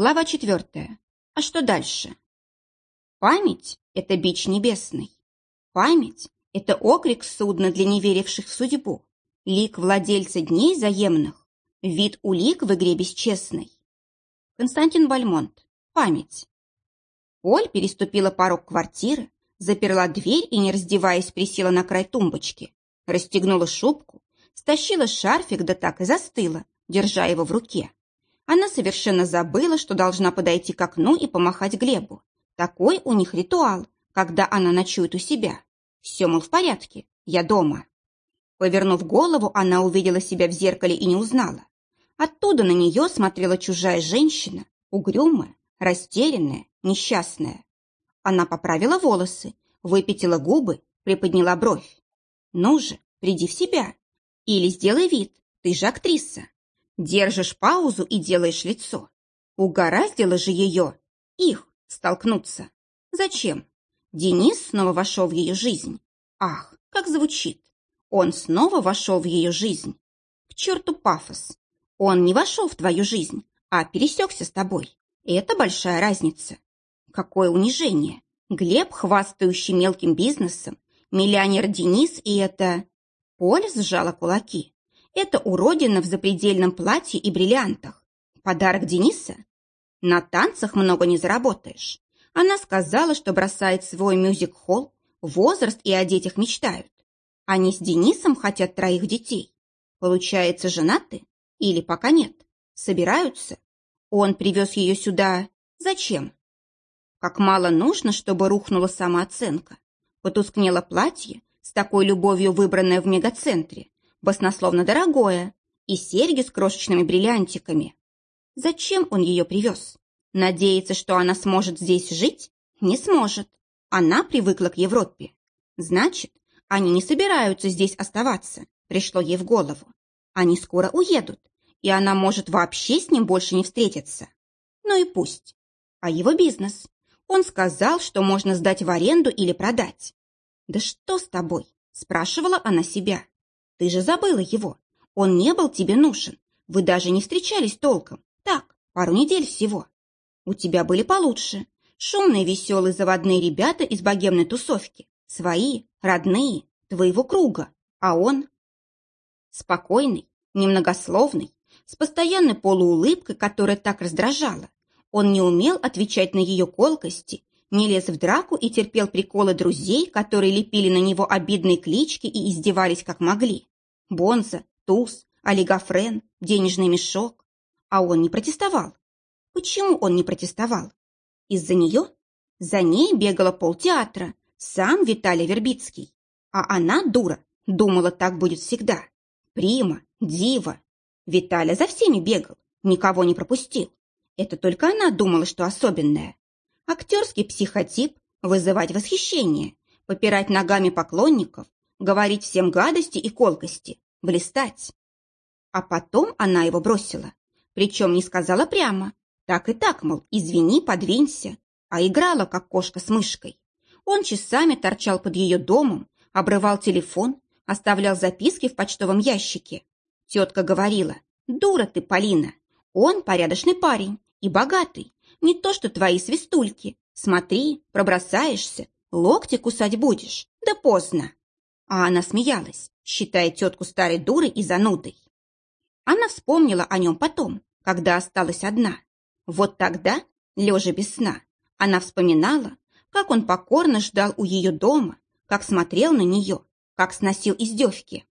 Глава четвертая. А что дальше? Память — это бич небесный. Память — это окрик судна для неверивших в судьбу, лик владельца дней заемных, вид улик в игре бесчестной. Константин Бальмонт. Память. Поль переступила порог квартиры, заперла дверь и, не раздеваясь, присела на край тумбочки, расстегнула шубку, стащила шарфик, да так и застыла, держа его в руке. Она совершенно забыла, что должна подойти к окну и помахать Глебу. Такой у них ритуал, когда она ночует у себя. Все, мол, в порядке, я дома. Повернув голову, она увидела себя в зеркале и не узнала. Оттуда на нее смотрела чужая женщина, угрюмая, растерянная, несчастная. Она поправила волосы, выпятила губы, приподняла бровь. «Ну же, приди в себя. Или сделай вид, ты же актриса. Держишь паузу и делаешь лицо. Угораздило же ее, их, столкнуться. Зачем? Денис снова вошел в ее жизнь. Ах, как звучит. Он снова вошел в ее жизнь. К черту пафос. Он не вошел в твою жизнь, а пересекся с тобой. Это большая разница. Какое унижение. Глеб, хвастающий мелким бизнесом, миллионер Денис и это... Поль сжала кулаки. Это уродина в запредельном платье и бриллиантах. Подарок Дениса? На танцах много не заработаешь. Она сказала, что бросает свой мюзик-холл, возраст и о детях мечтают. Они с Денисом хотят троих детей. Получается, женаты? Или пока нет? Собираются? Он привез ее сюда. Зачем? Как мало нужно, чтобы рухнула самооценка. Потускнело платье, с такой любовью выбранное в мегацентре, баснословно дорогое, и серьги с крошечными бриллиантиками. Зачем он ее привез? Надеется, что она сможет здесь жить? Не сможет. Она привыкла к Европе. Значит, они не собираются здесь оставаться, пришло ей в голову. Они скоро уедут, и она может вообще с ним больше не встретиться. Ну и пусть. А его бизнес? Он сказал, что можно сдать в аренду или продать. «Да что с тобой?» – спрашивала она себя. «Ты же забыла его. Он не был тебе нужен. Вы даже не встречались толком. Так, пару недель всего. У тебя были получше. Шумные, веселые, заводные ребята из богемной тусовки. Свои, родные, твоего круга. А он... Спокойный, немногословный, с постоянной полуулыбкой, которая так раздражала. Он не умел отвечать на ее колкости не лез в драку и терпел приколы друзей, которые лепили на него обидные клички и издевались как могли. Бонза, туз, олигофрен, денежный мешок. А он не протестовал. Почему он не протестовал? Из-за нее? За ней бегала полтеатра, сам Виталий Вербицкий. А она, дура, думала, так будет всегда. Прима, дива. Виталя за всеми бегал, никого не пропустил. Это только она думала, что особенная. Актерский психотип – вызывать восхищение, попирать ногами поклонников, говорить всем гадости и колкости, блистать. А потом она его бросила. Причем не сказала прямо. Так и так, мол, извини, подвинься. А играла, как кошка с мышкой. Он часами торчал под ее домом, обрывал телефон, оставлял записки в почтовом ящике. Тетка говорила, дура ты, Полина, он порядочный парень и богатый, не то что твои свистульки. Смотри, пробросаешься, локти кусать будешь. Да поздно. А она смеялась, считая тетку старой дурой и занудой. Она вспомнила о нем потом, когда осталась одна. Вот тогда, лежа без сна, она вспоминала, как он покорно ждал у ее дома, как смотрел на нее, как сносил издевки.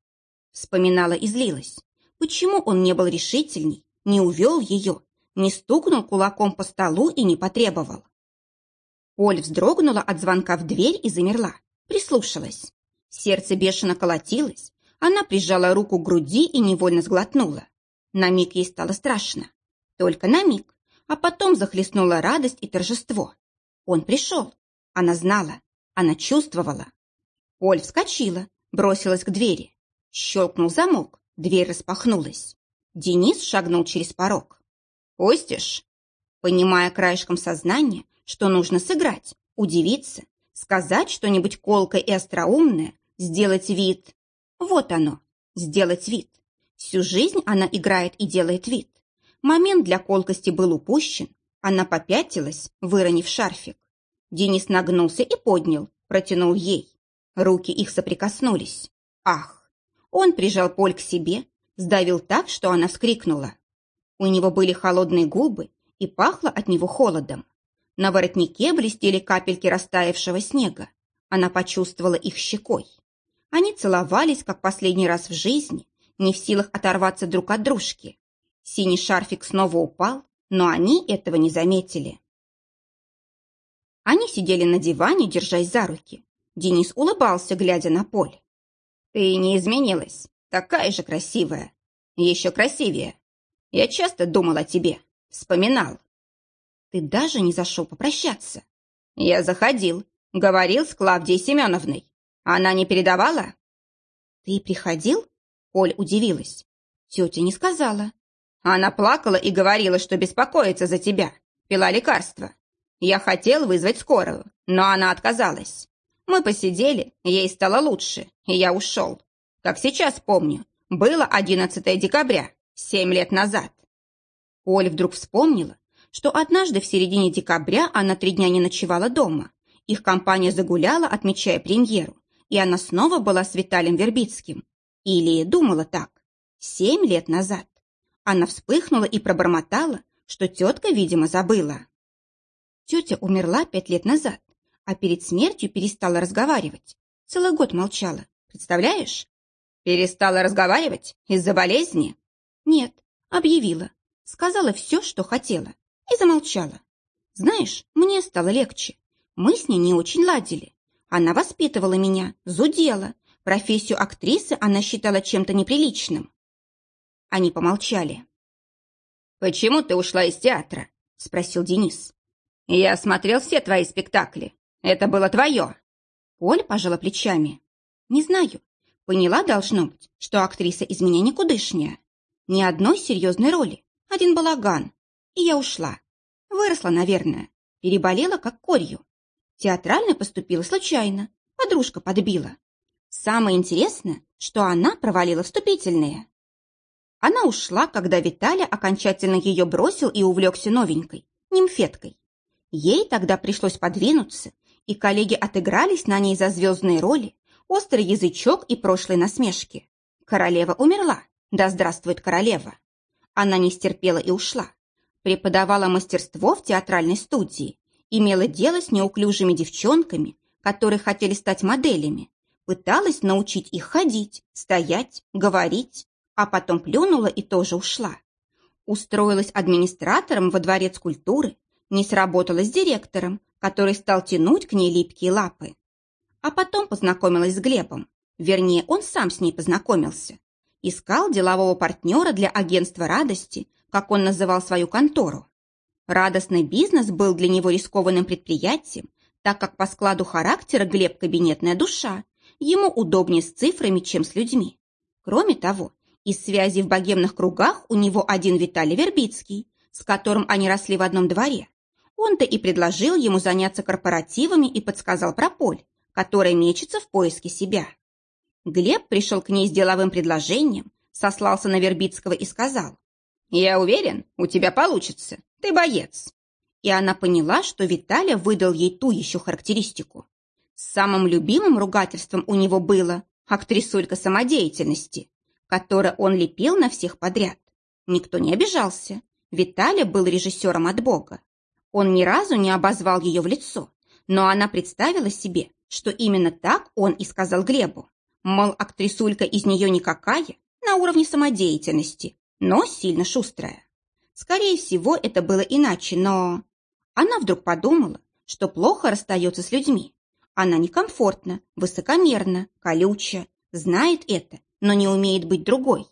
Вспоминала и злилась. Почему он не был решительней, не увел ее, не стукнул кулаком по столу и не потребовал. Оль вздрогнула от звонка в дверь и замерла, прислушалась. Сердце бешено колотилось, она прижала руку к груди и невольно сглотнула. На миг ей стало страшно. Только на миг, а потом захлестнула радость и торжество. Он пришел. Она знала, она чувствовала. Оль вскочила, бросилась к двери. Щелкнул замок, дверь распахнулась. Денис шагнул через порог. «Пустишь?» Понимая краешком сознания, что нужно сыграть, удивиться, сказать что-нибудь колкое и остроумное, сделать вид. Вот оно, сделать вид. Всю жизнь она играет и делает вид. Момент для колкости был упущен, Она попятилась, выронив шарфик. Денис нагнулся и поднял, протянул ей. Руки их соприкоснулись. Ах! Он прижал Поль к себе, сдавил так, что она вскрикнула. У него были холодные губы, и пахло от него холодом. На воротнике блестели капельки растаявшего снега. Она почувствовала их щекой. Они целовались, как последний раз в жизни, не в силах оторваться друг от дружки. Синий шарфик снова упал, но они этого не заметили. Они сидели на диване, держась за руки. Денис улыбался, глядя на Поль. «Ты не изменилась. Такая же красивая. Еще красивее. Я часто думал о тебе. Вспоминал. Ты даже не зашел попрощаться. Я заходил. Говорил с Клавдией Семеновной. Она не передавала? Ты приходил? Оль удивилась. Тетя не сказала. Она плакала и говорила, что беспокоится за тебя. Пила лекарства. Я хотел вызвать скорую, но она отказалась. Мы посидели, ей стало лучше, и я ушел. Как сейчас помню, было 11 декабря, семь лет назад. Оля вдруг вспомнила, что однажды в середине декабря она три дня не ночевала дома. Их компания загуляла, отмечая премьеру, и она снова была с Виталием Вербицким. Или думала так. Семь лет назад. Она вспыхнула и пробормотала, что тетка, видимо, забыла. Тетя умерла пять лет назад, а перед смертью перестала разговаривать. Целый год молчала. Представляешь? Перестала разговаривать из-за болезни? Нет, объявила. Сказала все, что хотела, и замолчала. Знаешь, мне стало легче. Мы с ней не очень ладили. Она воспитывала меня, зудела. Профессию актрисы она считала чем-то неприличным. Они помолчали. «Почему ты ушла из театра?» – спросил Денис. «Я смотрел все твои спектакли. Это было твое». Оля пожала плечами. «Не знаю. Поняла, должно быть, что актриса из меня никудышняя. Ни одной серьезной роли, один балаган. И я ушла. Выросла, наверное. Переболела, как корью. Театрально поступила случайно. Подружка подбила. Самое интересное, что она провалила вступительные. Она ушла, когда Виталя окончательно ее бросил и увлекся новенькой, нимфеткой. Ей тогда пришлось подвинуться, и коллеги отыгрались на ней за звездные роли, острый язычок и прошлые насмешки. Королева умерла. Да здравствует королева. Она не стерпела и ушла. Преподавала мастерство в театральной студии. Имела дело с неуклюжими девчонками, которые хотели стать моделями. Пыталась научить их ходить, стоять, говорить, а потом плюнула и тоже ушла. Устроилась администратором во дворец культуры, не сработала с директором, который стал тянуть к ней липкие лапы. А потом познакомилась с Глебом. Вернее, он сам с ней познакомился. Искал делового партнера для агентства радости, как он называл свою контору. Радостный бизнес был для него рискованным предприятием, так как по складу характера Глеб кабинетная душа, ему удобнее с цифрами, чем с людьми. Кроме того, из связи в богемных кругах у него один Виталий Вербицкий, с которым они росли в одном дворе. Он-то и предложил ему заняться корпоративами и подсказал про Поль, которая мечется в поиске себя. Глеб пришел к ней с деловым предложением, сослался на Вербицкого и сказал, «Я уверен, у тебя получится, ты боец». И она поняла, что Виталя выдал ей ту еще характеристику. Самым любимым ругательством у него было актрисулька самодеятельности, которое он лепил на всех подряд. Никто не обижался. Виталя был режиссером от Бога. Он ни разу не обозвал ее в лицо, но она представила себе, что именно так он и сказал Глебу. Мол, актрисулька из нее никакая, на уровне самодеятельности, но сильно шустрая. Скорее всего, это было иначе, но... Она вдруг подумала, что плохо расстается с людьми. Она некомфортна, высокомерна, колюча, знает это, но не умеет быть другой.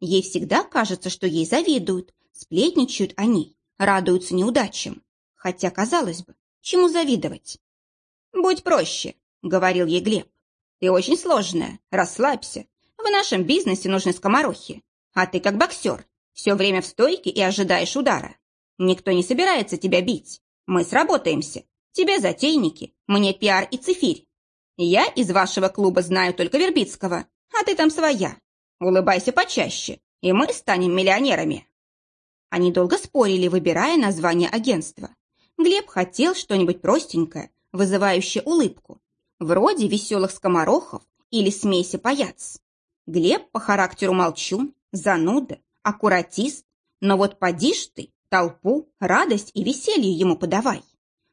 Ей всегда кажется, что ей завидуют, сплетничают о ней, радуются неудачам. Хотя, казалось бы, чему завидовать? «Будь проще», — говорил ей Глеб. «Ты очень сложная, расслабься. В нашем бизнесе нужны скоморохи. А ты как боксер, все время в стойке и ожидаешь удара. Никто не собирается тебя бить. Мы сработаемся. Тебе затейники, мне пиар и цифирь. Я из вашего клуба знаю только Вербицкого, а ты там своя. Улыбайся почаще, и мы станем миллионерами». Они долго спорили, выбирая название агентства. Глеб хотел что-нибудь простенькое, вызывающее улыбку, вроде веселых скоморохов или смеси паяц. Глеб по характеру молчун, зануда, аккуратист, но вот поди ж ты, толпу, радость и веселье ему подавай.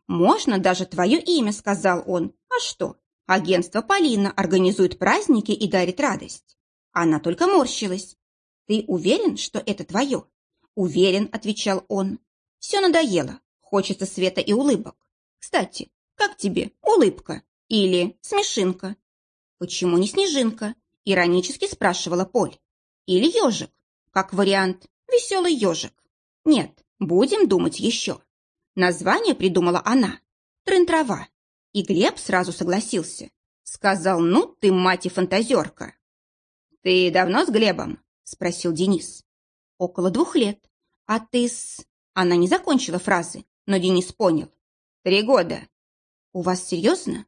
Можно даже твое имя, сказал он. А что? Агентство Полина организует праздники и дарит радость. Она только морщилась. Ты уверен, что это твое? Уверен, отвечал он. Все надоело. Хочется света и улыбок. Кстати, как тебе улыбка? Или смешинка? Почему не снежинка? Иронически спрашивала Поль. Или ежик? Как вариант, веселый ежик. Нет, будем думать еще. Название придумала она. Трын-трава. И Глеб сразу согласился. Сказал, ну ты, мать и фантазерка. Ты давно с Глебом? Спросил Денис. Около двух лет. А ты с... Она не закончила фразы, но Денис понял. Три года. У вас серьезно?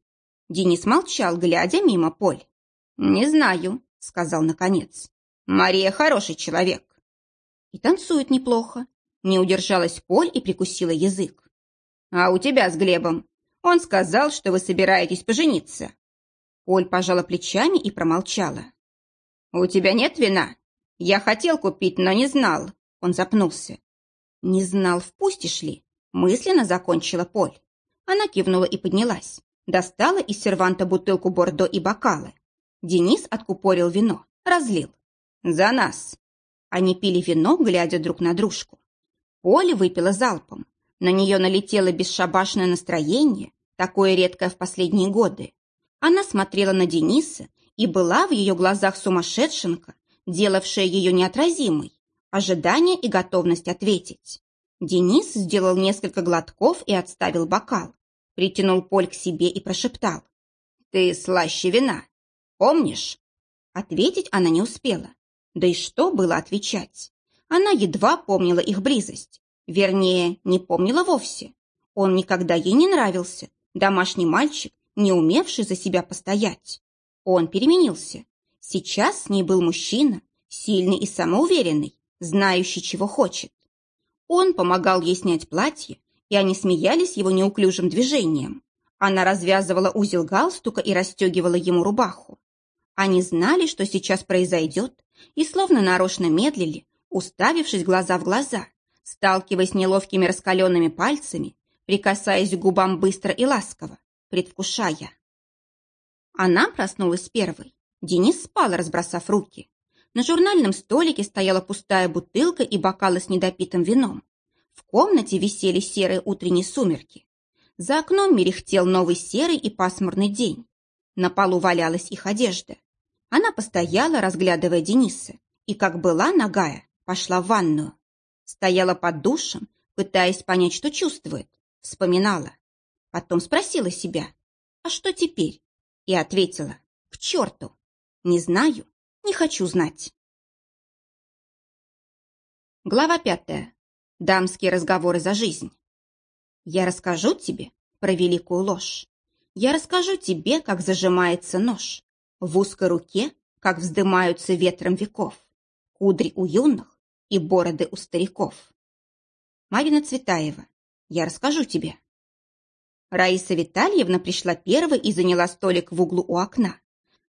Денис молчал, глядя мимо Поль. «Не знаю», — сказал наконец. «Мария хороший человек». «И танцует неплохо». Не удержалась Поль и прикусила язык. «А у тебя с Глебом? Он сказал, что вы собираетесь пожениться». Поль пожала плечами и промолчала. «У тебя нет вина? Я хотел купить, но не знал». Он запнулся. «Не знал, впустишь ли?» Мысленно закончила Поль. Она кивнула и поднялась. Достала из серванта бутылку бордо и бокалы. Денис откупорил вино, разлил. «За нас!» Они пили вино, глядя друг на дружку. Поля выпила залпом. На нее налетело бесшабашное настроение, такое редкое в последние годы. Она смотрела на Дениса, и была в ее глазах сумасшедшенка, делавшая ее неотразимой, ожидание и готовность ответить. Денис сделал несколько глотков и отставил бокал, притянул Поль к себе и прошептал. «Ты слаще вина. Помнишь?» Ответить она не успела. Да и что было отвечать? Она едва помнила их близость. Вернее, не помнила вовсе. Он никогда ей не нравился. Домашний мальчик, не умевший за себя постоять. Он переменился. Сейчас с ней был мужчина, сильный и самоуверенный, знающий, чего хочет. Он помогал ей снять платье, и они смеялись его неуклюжим движением. Она развязывала узел галстука и расстегивала ему рубаху. Они знали, что сейчас произойдет, и словно нарочно медлили, уставившись глаза в глаза, сталкиваясь неловкими раскаленными пальцами, прикасаясь к губам быстро и ласково, предвкушая. Она проснулась первой. Денис спал, разбросав руки. На журнальном столике стояла пустая бутылка и бокалы с недопитым вином. В комнате висели серые утренние сумерки. За окном мерехтел новый серый и пасмурный день. На полу валялась их одежда. Она постояла, разглядывая Дениса, и, как была нагая, пошла в ванную. Стояла под душем, пытаясь понять, что чувствует. Вспоминала. Потом спросила себя, а что теперь? И ответила, к черту. Не знаю, не хочу знать. Глава пятая. Дамские разговоры за жизнь. Я расскажу тебе про великую ложь. Я расскажу тебе, как зажимается нож, в узкой руке, как вздымаются ветром веков, кудри у юных и бороды у стариков. Марина Цветаева, я расскажу тебе. Раиса Витальевна пришла первой и заняла столик в углу у окна.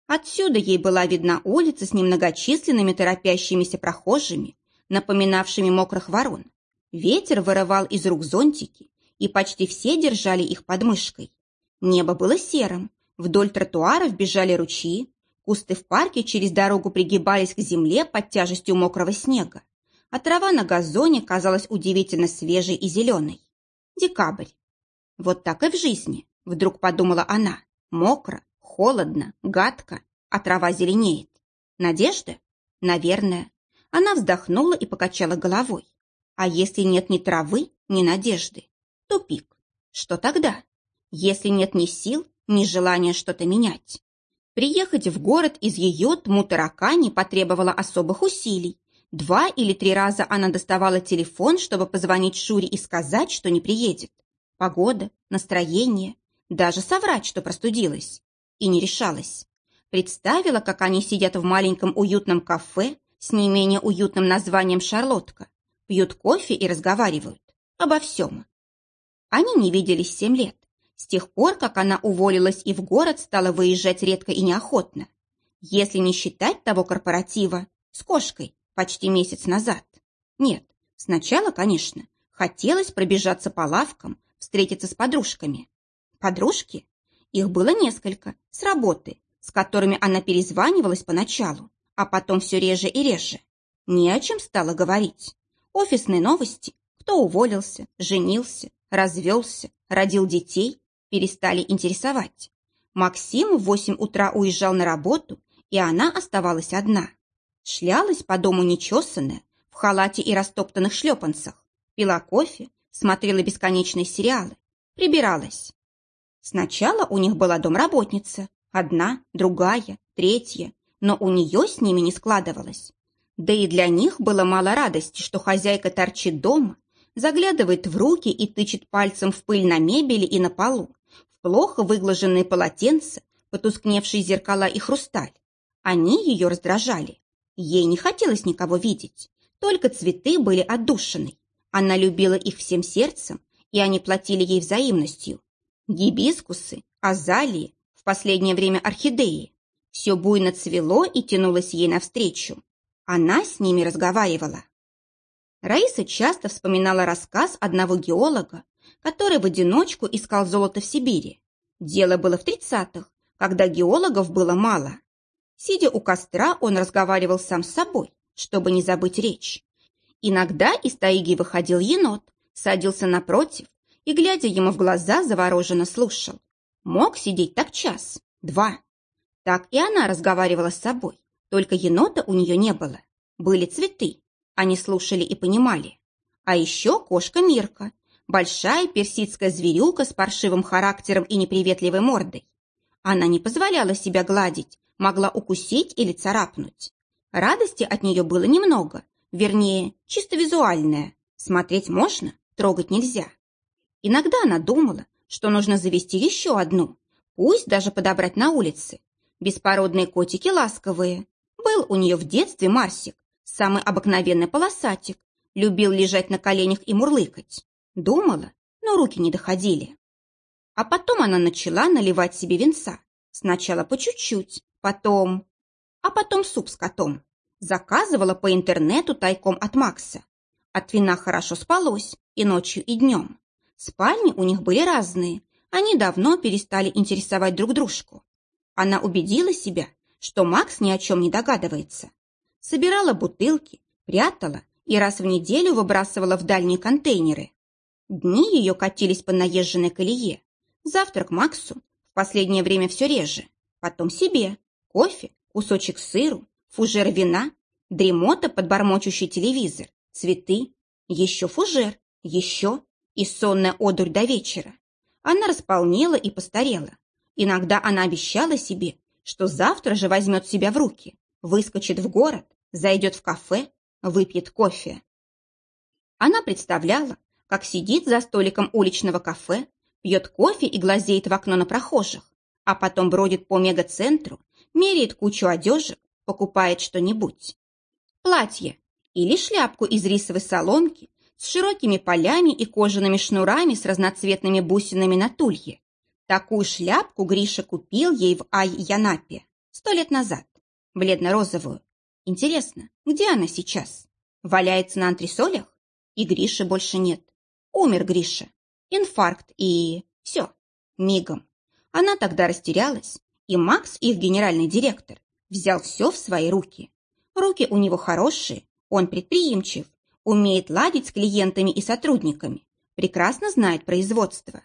Отсюда ей была видна улица с немногочисленными торопящимися прохожими, напоминавшими мокрых ворон. Ветер вырывал из рук зонтики, и почти все держали их под мышкой. Небо было серым, Вдоль тротуаров бежали ручьи, кусты в парке через дорогу пригибались к земле под тяжестью мокрого снега, а трава на газоне казалась удивительно свежей и зеленой. Декабрь. Вот так и в жизни, вдруг подумала она. Мокро, холодно, гадко, а трава зеленеет. Надежда? Наверное. Она вздохнула и покачала головой. А если нет ни травы, ни надежды? Тупик. Что тогда? Если нет ни сил, нежелание что-то менять. Приехать в город из ее тму-таракани потребовало особых усилий. Два или три раза она доставала телефон, чтобы позвонить Шуре и сказать, что не приедет. Погода, настроение, даже соврать, что простудилась. И не решалась. Представила, как они сидят в маленьком уютном кафе с не менее уютным названием «Шарлотка», пьют кофе и разговаривают. Обо всем. Они не виделись семь лет. С тех пор, как она уволилась и в город стала выезжать редко и неохотно. Если не считать того корпоратива с кошкой почти месяц назад. Нет, сначала, конечно, хотелось пробежаться по лавкам, встретиться с подружками. Подружки? Их было несколько, с работы, с которыми она перезванивалась поначалу, а потом все реже и реже. Не о чем стала говорить. Офисные новости, кто уволился, женился, развелся, родил детей, перестали интересовать. Максим в восемь утра уезжал на работу, и она оставалась одна. Шлялась по дому нечесанная, в халате и растоптанных шлепанцах, пила кофе, смотрела бесконечные сериалы, прибиралась. Сначала у них была домработница, одна, другая, третья, но у нее с ними не складывалось. Да и для них было мало радости, что хозяйка торчит дома, заглядывает в руки и тычет пальцем в пыль на мебели и на полу, плохо выглаженные полотенца, потускневшие зеркала и хрусталь. Они ее раздражали. Ей не хотелось никого видеть, только цветы были отдушиной. Она любила их всем сердцем, и они платили ей взаимностью. Гибискусы, азалии, в последнее время орхидеи. Все буйно цвело и тянулось ей навстречу. Она с ними разговаривала. Раиса часто вспоминала рассказ одного геолога, который в одиночку искал золото в Сибири. Дело было в тридцатых, когда геологов было мало. Сидя у костра, он разговаривал сам с собой, чтобы не забыть речь. Иногда из тайги выходил енот, садился напротив и, глядя ему в глаза, завороженно слушал. Мог сидеть так час, два. Так и она разговаривала с собой, только енота у нее не было. Были цветы, они слушали и понимали. А еще кошка Мирка, большая персидская зверюка с паршивым характером и неприветливой мордой. Она не позволяла себя гладить, могла укусить или царапнуть. Радости от нее было немного, вернее, чисто визуальная. Смотреть можно, трогать нельзя. Иногда она думала, что нужно завести еще одну, пусть даже подобрать на улице. Беспородные котики ласковые. Был у нее в детстве Марсик, Самый обыкновенный полосатик. Любил лежать на коленях и мурлыкать. Думала, но руки не доходили. А потом она начала наливать себе венца. Сначала по чуть-чуть, потом... А потом суп с котом. Заказывала по интернету тайком от Макса. От вина хорошо спалось и ночью, и днем. Спальни у них были разные. Они давно перестали интересовать друг дружку. Она убедила себя, что Макс ни о чем не догадывается собирала бутылки, прятала и раз в неделю выбрасывала в дальние контейнеры. Дни ее катились по наезженной колее. Завтрак Максу, в последнее время все реже. Потом себе, кофе, кусочек сыру, фужер вина, дремота под бормочущий телевизор, цветы, еще фужер, еще и сонная одурь до вечера. Она располнела и постарела. Иногда она обещала себе, что завтра же возьмет себя в руки, выскочит в город, зайдет в кафе, выпьет кофе. Она представляла, как сидит за столиком уличного кафе, пьет кофе и глазеет в окно на прохожих, а потом бродит по мегацентру, меряет кучу одежек, покупает что-нибудь. Платье или шляпку из рисовой соломки с широкими полями и кожаными шнурами с разноцветными бусинами на тулье. Такую шляпку Гриша купил ей в Ай-Янапе сто лет назад бледно-розовую. Интересно, где она сейчас? Валяется на антресолях? И Гриши больше нет. Умер Гриша. Инфаркт и... все. Мигом. Она тогда растерялась, и Макс, их генеральный директор, взял все в свои руки. Руки у него хорошие, он предприимчив, умеет ладить с клиентами и сотрудниками, прекрасно знает производство.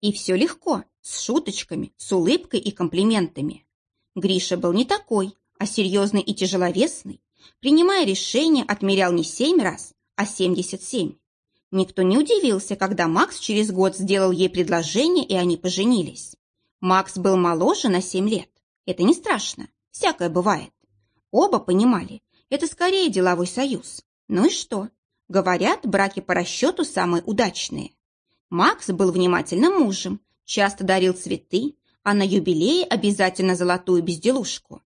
И все легко, с шуточками, с улыбкой и комплиментами. Гриша был не такой, а серьезный и тяжеловесный, принимая решение, отмерял не семь раз, а семьдесят семь. Никто не удивился, когда Макс через год сделал ей предложение, и они поженились. Макс был моложе на семь лет. Это не страшно, всякое бывает. Оба понимали, это скорее деловой союз. Ну и что? Говорят, браки по расчету самые удачные. Макс был внимательным мужем, часто дарил цветы, а на юбилее обязательно золотую безделушку.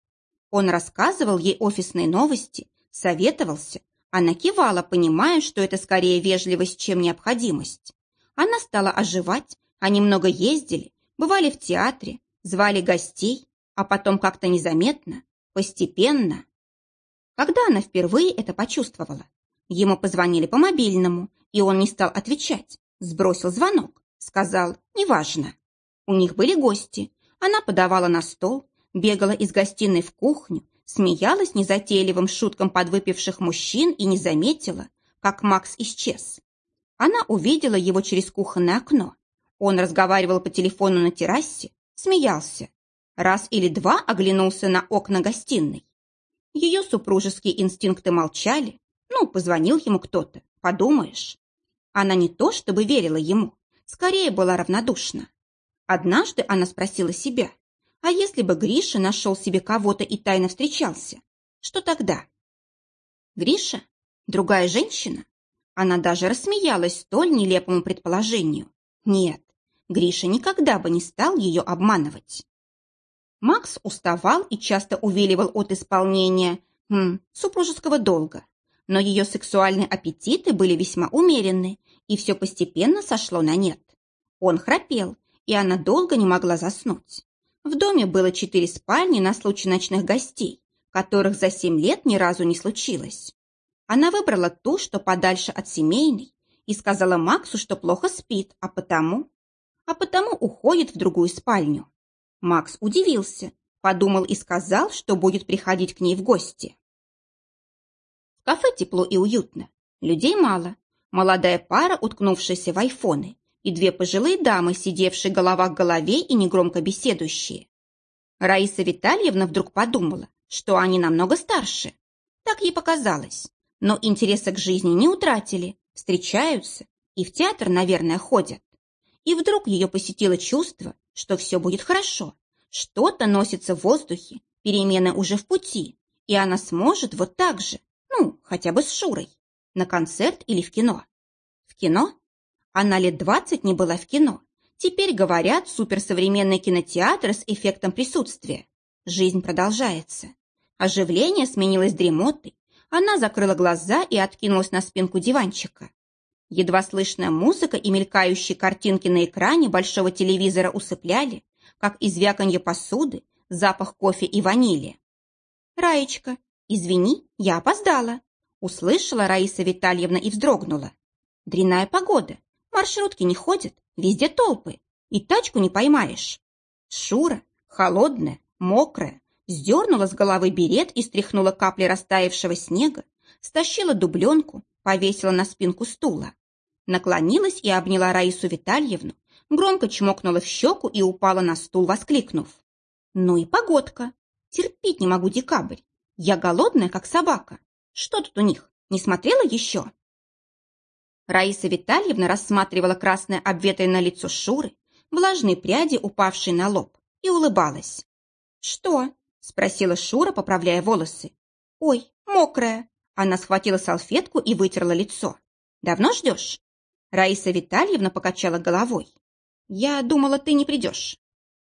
Он рассказывал ей офисные новости, советовался, Она кивала, понимая, что это скорее вежливость, чем необходимость. Она стала оживать, они много ездили, бывали в театре, звали гостей, а потом как-то незаметно, постепенно. Когда она впервые это почувствовала? Ему позвонили по мобильному, и он не стал отвечать, сбросил звонок, сказал «неважно». У них были гости, она подавала на стол, бегала из гостиной в кухню, смеялась незатейливым шуткам подвыпивших мужчин и не заметила, как Макс исчез. Она увидела его через кухонное окно. Он разговаривал по телефону на террасе, смеялся. Раз или два оглянулся на окна гостиной. Ее супружеские инстинкты молчали. Ну, позвонил ему кто-то, подумаешь. Она не то чтобы верила ему, скорее была равнодушна. Однажды она спросила себя, а если бы Гриша нашел себе кого-то и тайно встречался, что тогда? Гриша? Другая женщина? Она даже рассмеялась столь нелепому предположению. Нет, Гриша никогда бы не стал ее обманывать. Макс уставал и часто увиливал от исполнения хм, супружеского долга, но ее сексуальные аппетиты были весьма умеренны, и все постепенно сошло на нет. Он храпел, и она долго не могла заснуть. В доме было четыре спальни на случай ночных гостей, которых за семь лет ни разу не случилось. Она выбрала ту, что подальше от семейной, и сказала Максу, что плохо спит, а потому... А потому уходит в другую спальню. Макс удивился, подумал и сказал, что будет приходить к ней в гости. В кафе тепло и уютно, людей мало, молодая пара, уткнувшаяся в айфоны, и две пожилые дамы, сидевшие голова к голове и негромко беседующие. Раиса Витальевна вдруг подумала, что они намного старше. Так ей показалось. Но интереса к жизни не утратили, встречаются и в театр, наверное, ходят. И вдруг ее посетило чувство, что все будет хорошо. Что-то носится в воздухе, перемены уже в пути, и она сможет вот так же, ну, хотя бы с Шурой, на концерт или в кино. В кино? Она лет двадцать не была в кино. Теперь, говорят, суперсовременный кинотеатр с эффектом присутствия. Жизнь продолжается. Оживление сменилось дремотой. Она закрыла глаза и откинулась на спинку диванчика. Едва слышная музыка и мелькающие картинки на экране большого телевизора усыпляли, как извяканье посуды, запах кофе и ванили. «Раечка, извини, я опоздала», — услышала Раиса Витальевна и вздрогнула. «Дрянная погода, Маршрутки не ходят, везде толпы, и тачку не поймаешь. Шура, холодная, мокрая, сдернула с головы берет и стряхнула капли растаявшего снега, стащила дубленку, повесила на спинку стула. Наклонилась и обняла Раису Витальевну, громко чмокнула в щеку и упала на стул, воскликнув. «Ну и погодка! Терпеть не могу декабрь! Я голодная, как собака! Что тут у них, не смотрела еще?» Раиса Витальевна рассматривала красное обветренное лицо Шуры, влажные пряди, упавшие на лоб, и улыбалась. «Что?» – спросила Шура, поправляя волосы. «Ой, мокрая!» Она схватила салфетку и вытерла лицо. «Давно ждешь?» Раиса Витальевна покачала головой. «Я думала, ты не придешь.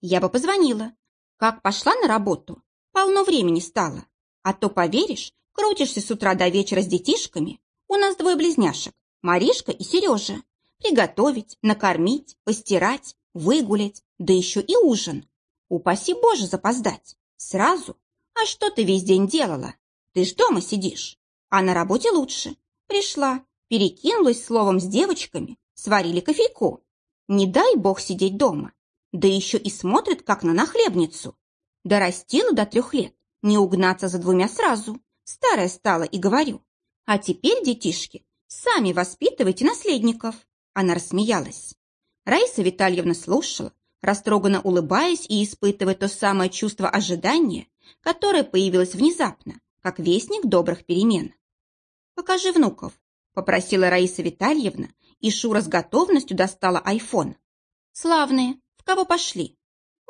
Я бы позвонила. Как пошла на работу, полно времени стало. А то, поверишь, крутишься с утра до вечера с детишками. У нас двое близняшек. Маришка и Сережа. Приготовить, накормить, постирать, выгулять, да еще и ужин. Упаси Боже запоздать. Сразу. А что ты весь день делала? Ты ж дома сидишь. А на работе лучше. Пришла, перекинулась словом с девочками, сварили кофейку. Не дай бог сидеть дома. Да еще и смотрит, как на нахлебницу. Дорастила до трех лет, не угнаться за двумя сразу. Старая стала и говорю. А теперь, детишки, Сами воспитывайте наследников. Она рассмеялась. Раиса Витальевна слушала, растроганно улыбаясь и испытывая то самое чувство ожидания, которое появилось внезапно, как вестник добрых перемен. «Покажи внуков», — попросила Раиса Витальевна, и Шура с готовностью достала айфон. «Славные, в кого пошли?»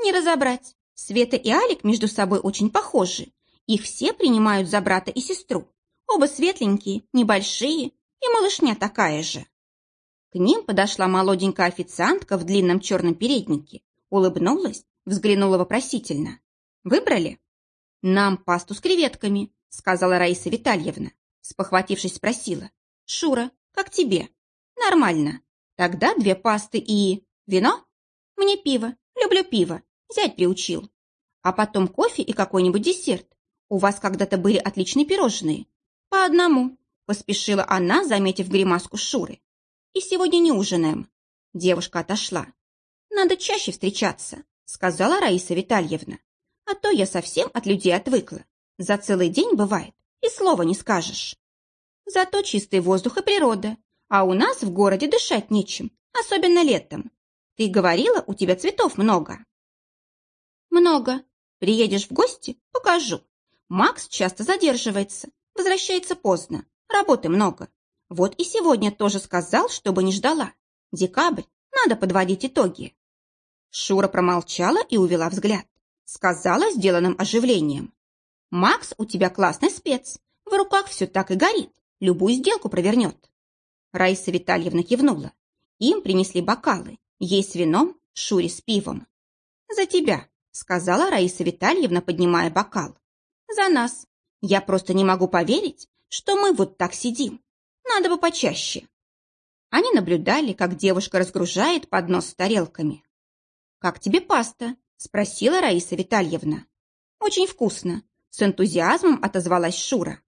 «Не разобрать. Света и Алик между собой очень похожи. Их все принимают за брата и сестру. Оба светленькие, небольшие, и малышня такая же. К ним подошла молоденькая официантка в длинном черном переднике, улыбнулась, взглянула вопросительно. «Выбрали?» «Нам пасту с креветками», — сказала Раиса Витальевна. спохватившись, спросила. «Шура, как тебе?» «Нормально. Тогда две пасты и... вино?» «Мне пиво. Люблю пиво. Зять приучил. А потом кофе и какой-нибудь десерт. У вас когда-то были отличные пирожные. По одному. Поспешила она, заметив гримаску Шуры. И сегодня не ужинаем. Девушка отошла. Надо чаще встречаться, сказала Раиса Витальевна. А то я совсем от людей отвыкла. За целый день бывает, и слова не скажешь. Зато чистый воздух и природа. А у нас в городе дышать нечем, особенно летом. Ты говорила, у тебя цветов много. Много. Приедешь в гости – покажу. Макс часто задерживается, возвращается поздно, работы много. Вот и сегодня тоже сказал, чтобы не ждала. Декабрь, надо подводить итоги. Шура промолчала и увела взгляд. Сказала сделанным оживлением. «Макс, у тебя классный спец. В руках все так и горит. Любую сделку провернет». Раиса Витальевна кивнула. Им принесли бокалы. Ей с вином, Шуре с пивом. «За тебя», сказала Раиса Витальевна, поднимая бокал. «За нас. Я просто не могу поверить, что мы вот так сидим. Надо бы почаще». Они наблюдали, как девушка разгружает поднос с тарелками. «Как тебе паста?» – спросила Раиса Витальевна. «Очень вкусно», – с энтузиазмом отозвалась Шура.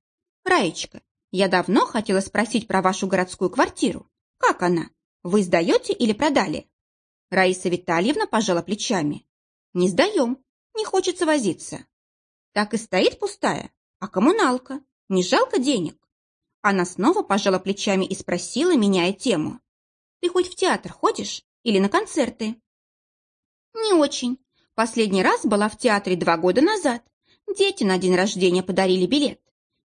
«Раечка, я давно хотела спросить про вашу городскую квартиру. Как она? Вы сдаете или продали?» Раиса Витальевна пожала плечами. Не сдаем, не хочется возиться. Так и стоит пустая, а коммуналка, не жалко денег. Она снова пожала плечами и спросила, меняя тему. Ты хоть в театр ходишь или на концерты? Не очень. Последний раз была в театре два года назад. Дети на день рождения подарили билет.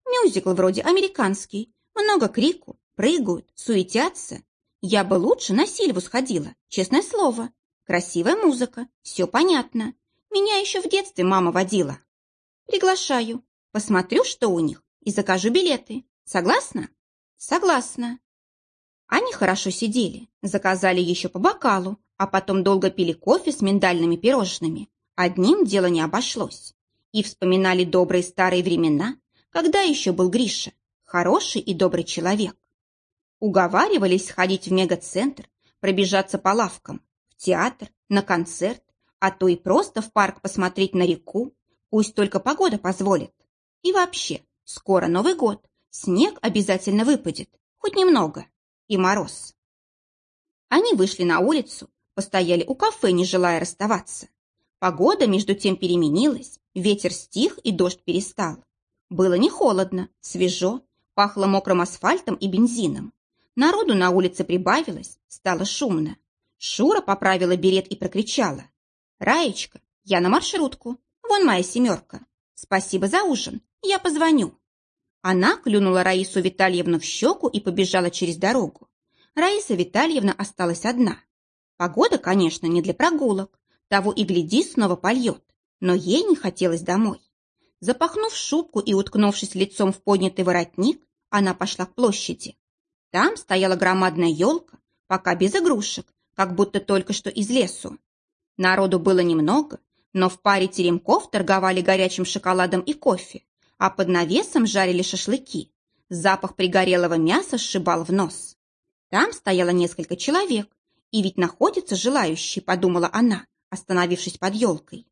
Мюзикл вроде американский. Много крику, прыгают, суетятся. Я бы лучше на Сильву сходила, честное слово. Красивая музыка, все понятно. Меня еще в детстве мама водила. Приглашаю. Посмотрю, что у них, и закажу билеты. Согласна? Согласна. Они хорошо сидели, заказали еще по бокалу, а потом долго пили кофе с миндальными пирожными. Одним дело не обошлось. И вспоминали добрые старые времена, когда еще был Гриша, хороший и добрый человек. Уговаривались сходить в мегацентр, пробежаться по лавкам, театр, на концерт, а то и просто в парк посмотреть на реку, пусть только погода позволит. И вообще, скоро Новый год, снег обязательно выпадет, хоть немного, и мороз. Они вышли на улицу, постояли у кафе, не желая расставаться. Погода между тем переменилась, ветер стих и дождь перестал. Было не холодно, свежо, пахло мокрым асфальтом и бензином. Народу на улице прибавилось, стало шумно. Шура поправила берет и прокричала. «Раечка, я на маршрутку. Вон моя семерка. Спасибо за ужин. Я позвоню». Она клюнула Раису Витальевну в щеку и побежала через дорогу. Раиса Витальевна осталась одна. Погода, конечно, не для прогулок. Того и гляди, снова польет. Но ей не хотелось домой. Запахнув шубку и уткнувшись лицом в поднятый воротник, она пошла к площади. Там стояла громадная елка, пока без игрушек, как будто только что из лесу. Народу было немного, но в паре теремков торговали горячим шоколадом и кофе, а под навесом жарили шашлыки. Запах пригорелого мяса сшибал в нос. Там стояло несколько человек, и ведь находятся желающие, подумала она, остановившись под елкой.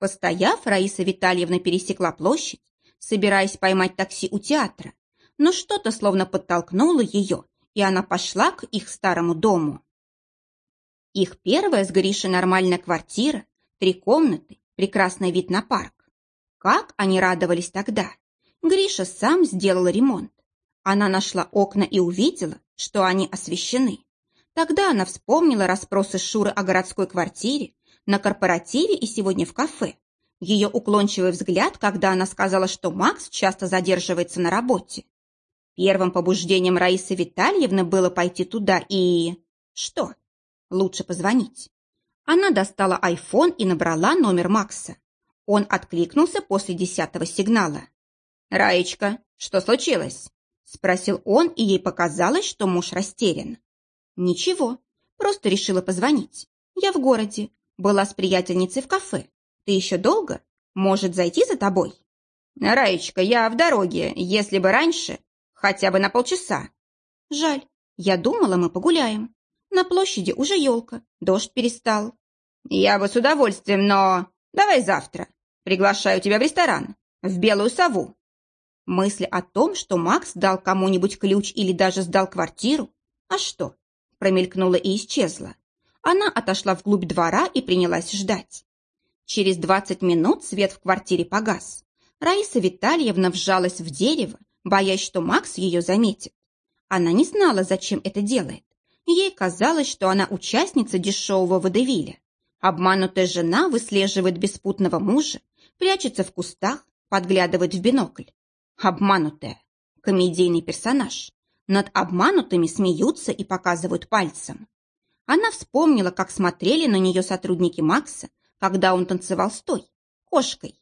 Постояв, Раиса Витальевна пересекла площадь, собираясь поймать такси у театра, но что-то словно подтолкнуло ее, и она пошла к их старому дому. Их первая с Гришей нормальная квартира, три комнаты, прекрасный вид на парк. Как они радовались тогда. Гриша сам сделал ремонт. Она нашла окна и увидела, что они освещены. Тогда она вспомнила расспросы Шуры о городской квартире, на корпоративе и сегодня в кафе. Ее уклончивый взгляд, когда она сказала, что Макс часто задерживается на работе. Первым побуждением Раисы Витальевны было пойти туда и... Что? Лучше позвонить. Она достала айфон и набрала номер Макса. Он откликнулся после десятого сигнала. «Раечка, что случилось?» Спросил он, и ей показалось, что муж растерян. «Ничего, просто решила позвонить. Я в городе, была с приятельницей в кафе. Ты еще долго? Может, зайти за тобой?» «Раечка, я в дороге. Если бы раньше...» Хотя бы на полчаса. Жаль, я думала, мы погуляем. На площади уже елка, дождь перестал. Я бы с удовольствием, но... Давай завтра. Приглашаю тебя в ресторан. В Белую Сову. Мысль о том, что Макс дал кому-нибудь ключ или даже сдал квартиру, а что, промелькнула и исчезла. Она отошла вглубь двора и принялась ждать. Через двадцать минут свет в квартире погас. Раиса Витальевна вжалась в дерево, боясь, что Макс ее заметит. Она не знала, зачем это делает. Ей казалось, что она участница дешевого водевиля. Обманутая жена выслеживает беспутного мужа, прячется в кустах, подглядывает в бинокль. Обманутая. Комедийный персонаж. Над обманутыми смеются и показывают пальцем. Она вспомнила, как смотрели на нее сотрудники Макса, когда он танцевал с той, кошкой.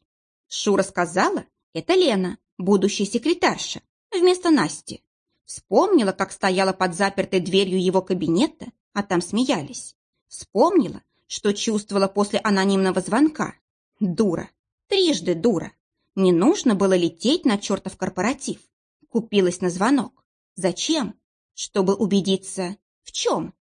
Шура сказала, это Лена, будущая секретарша, вместо Насти. Вспомнила, как стояла под запертой дверью его кабинета, а там смеялись. Вспомнила, что чувствовала после анонимного звонка. Дура. Трижды дура. Не нужно было лететь на чертов корпоратив. Купилась на звонок. Зачем? Чтобы убедиться. В чем?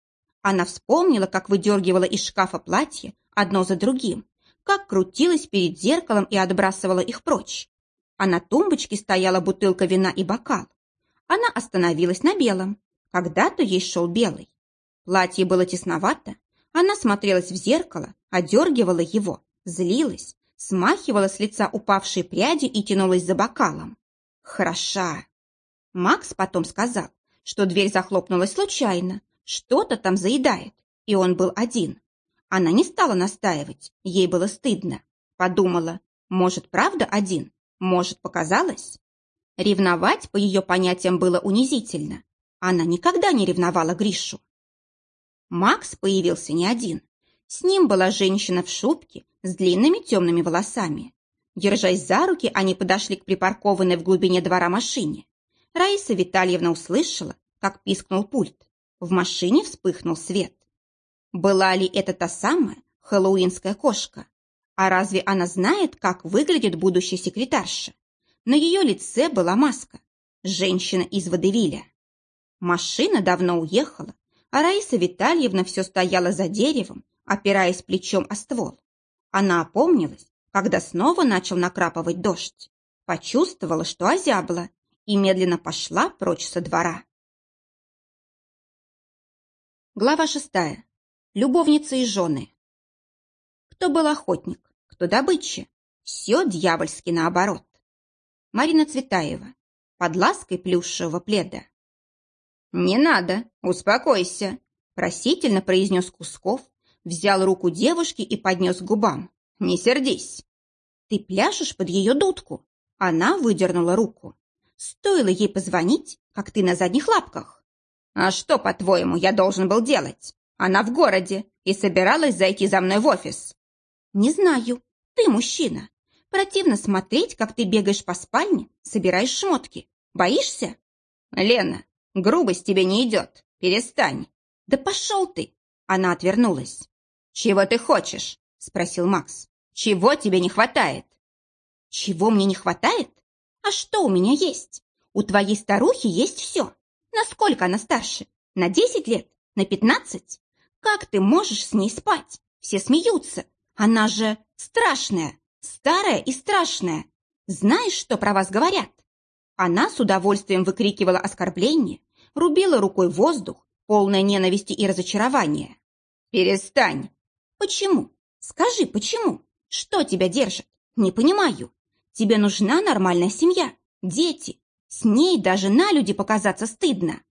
Она вспомнила, как выдергивала из шкафа платье одно за другим, как крутилась перед зеркалом и отбрасывала их прочь. А на тумбочке стояла бутылка вина и бокал. Она остановилась на белом. Когда-то ей шел белый. Платье было тесновато. Она смотрелась в зеркало, одергивала его, злилась, смахивала с лица упавшие пряди и тянулась за бокалом. Хороша. Макс потом сказал, что дверь захлопнулась случайно, что-то там заедает, и он был один. Она не стала настаивать, ей было стыдно. Подумала, может, правда один, может, показалось? Ревновать, по ее понятиям, было унизительно. Она никогда не ревновала Гришу. Макс появился не один. С ним была женщина в шубке с длинными темными волосами. Держась за руки, они подошли к припаркованной в глубине двора машине. Раиса Витальевна услышала, как пискнул пульт. В машине вспыхнул свет. Была ли это та самая хэллоуинская кошка? А разве она знает, как выглядит будущая секретарша? На ее лице была маска. Женщина из водевиля. Машина давно уехала, а Раиса Витальевна все стояла за деревом, опираясь плечом о ствол. Она опомнилась, когда снова начал накрапывать дождь. Почувствовала, что озябла, и медленно пошла прочь со двора. Глава шестая. Любовницы и жены. Кто был охотник, кто добыча. Все дьявольски наоборот. Марина Цветаева. Под лаской плюшевого пледа. «Не надо, успокойся», – просительно произнес Кусков, взял руку девушки и поднес к губам. «Не сердись». «Ты пляшешь под ее дудку». Она выдернула руку. «Стоило ей позвонить, как ты на задних лапках». «А что, по-твоему, я должен был делать? Она в городе и собиралась зайти за мной в офис». «Не знаю. Ты мужчина. Противно смотреть, как ты бегаешь по спальне, собираешь шмотки. Боишься?» «Лена, грубость тебе не идет. Перестань». «Да пошел ты!» Она отвернулась. «Чего ты хочешь?» – спросил Макс. «Чего тебе не хватает?» «Чего мне не хватает? А что у меня есть? У твоей старухи есть все. Насколько она старше? На десять лет? На пятнадцать? Как ты можешь с ней спать? Все смеются. Она же страшная, старая и страшная. Знаешь, что про вас говорят?» Она с удовольствием выкрикивала оскорбления, рубила рукой воздух, полная ненависти и разочарования. «Перестань!» Почему? Скажи, почему? Что тебя держит? Не понимаю. Тебе нужна нормальная семья, дети. С ней даже на люди показаться стыдно.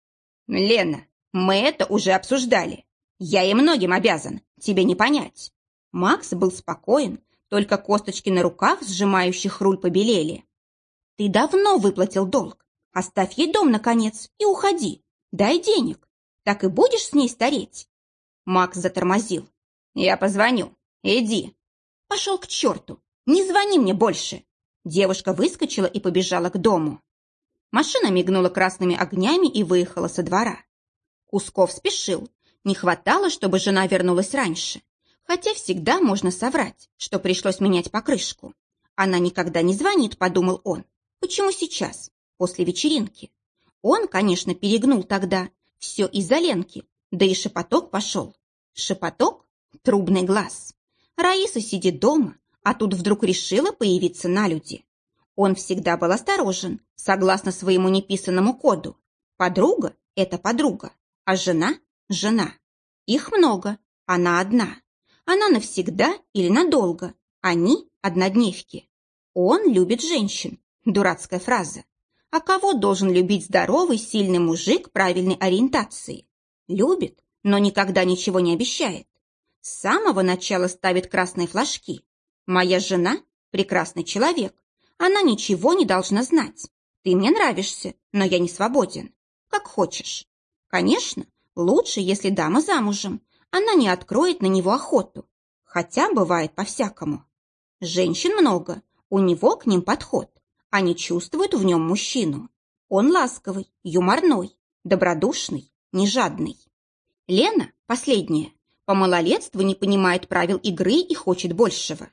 Лена, мы это уже обсуждали. Я ей многим обязан, тебе не понять. Макс был спокоен, только косточки на руках, сжимающих руль, побелели. Ты давно выплатил долг. Оставь ей дом, наконец, и уходи. Дай денег. Так и будешь с ней стареть. Макс затормозил. «Я позвоню. Иди». «Пошел к черту! Не звони мне больше!» Девушка выскочила и побежала к дому. Машина мигнула красными огнями и выехала со двора. Кусков спешил. Не хватало, чтобы жена вернулась раньше. Хотя всегда можно соврать, что пришлось менять покрышку. Она никогда не звонит, подумал он. Почему сейчас, после вечеринки? Он, конечно, перегнул тогда. Все из-за Ленки. Да и шепоток пошел. Шепоток — трубный глаз. Раиса сидит дома, а тут вдруг решила появиться на люди. Он всегда был осторожен, согласно своему неписанному коду. Подруга — это подруга, а жена — жена. Их много, она одна. Она навсегда или надолго, они – однодневки. Он любит женщин. Дурацкая фраза. А кого должен любить здоровый, сильный мужик правильной ориентации? Любит, но никогда ничего не обещает. С самого начала ставит красные флажки. Моя жена – прекрасный человек. Она ничего не должна знать. Ты мне нравишься, но я не свободен. Как хочешь. Конечно, лучше, если дама замужем. Она не откроет на него охоту. Хотя бывает по-всякому. Женщин много, у него к ним подход. Они чувствуют в нем мужчину. Он ласковый, юморной, добродушный, не жадный. Лена, последняя, по малолетству не понимает правил игры и хочет большего.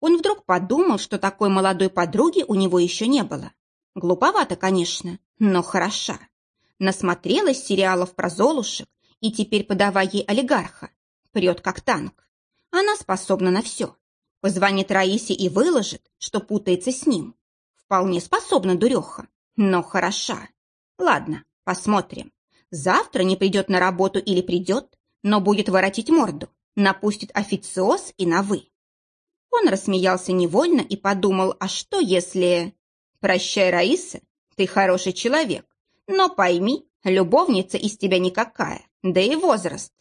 Он вдруг подумал, что такой молодой подруги у него еще не было. Глуповато, конечно, но хороша. Насмотрелась сериалов про Золушек и теперь подавай ей олигарха. Прет как танк. Она способна на все. Позвонит Раисе и выложит, что путается с ним. Вполне способна дуреха, но хороша. Ладно, посмотрим. Завтра не придет на работу или придет, но будет воротить морду, напустит официоз и на «вы». Он рассмеялся невольно и подумал, а что если... Прощай, Раиса, ты хороший человек, но пойми, любовница из тебя никакая, да и возраст.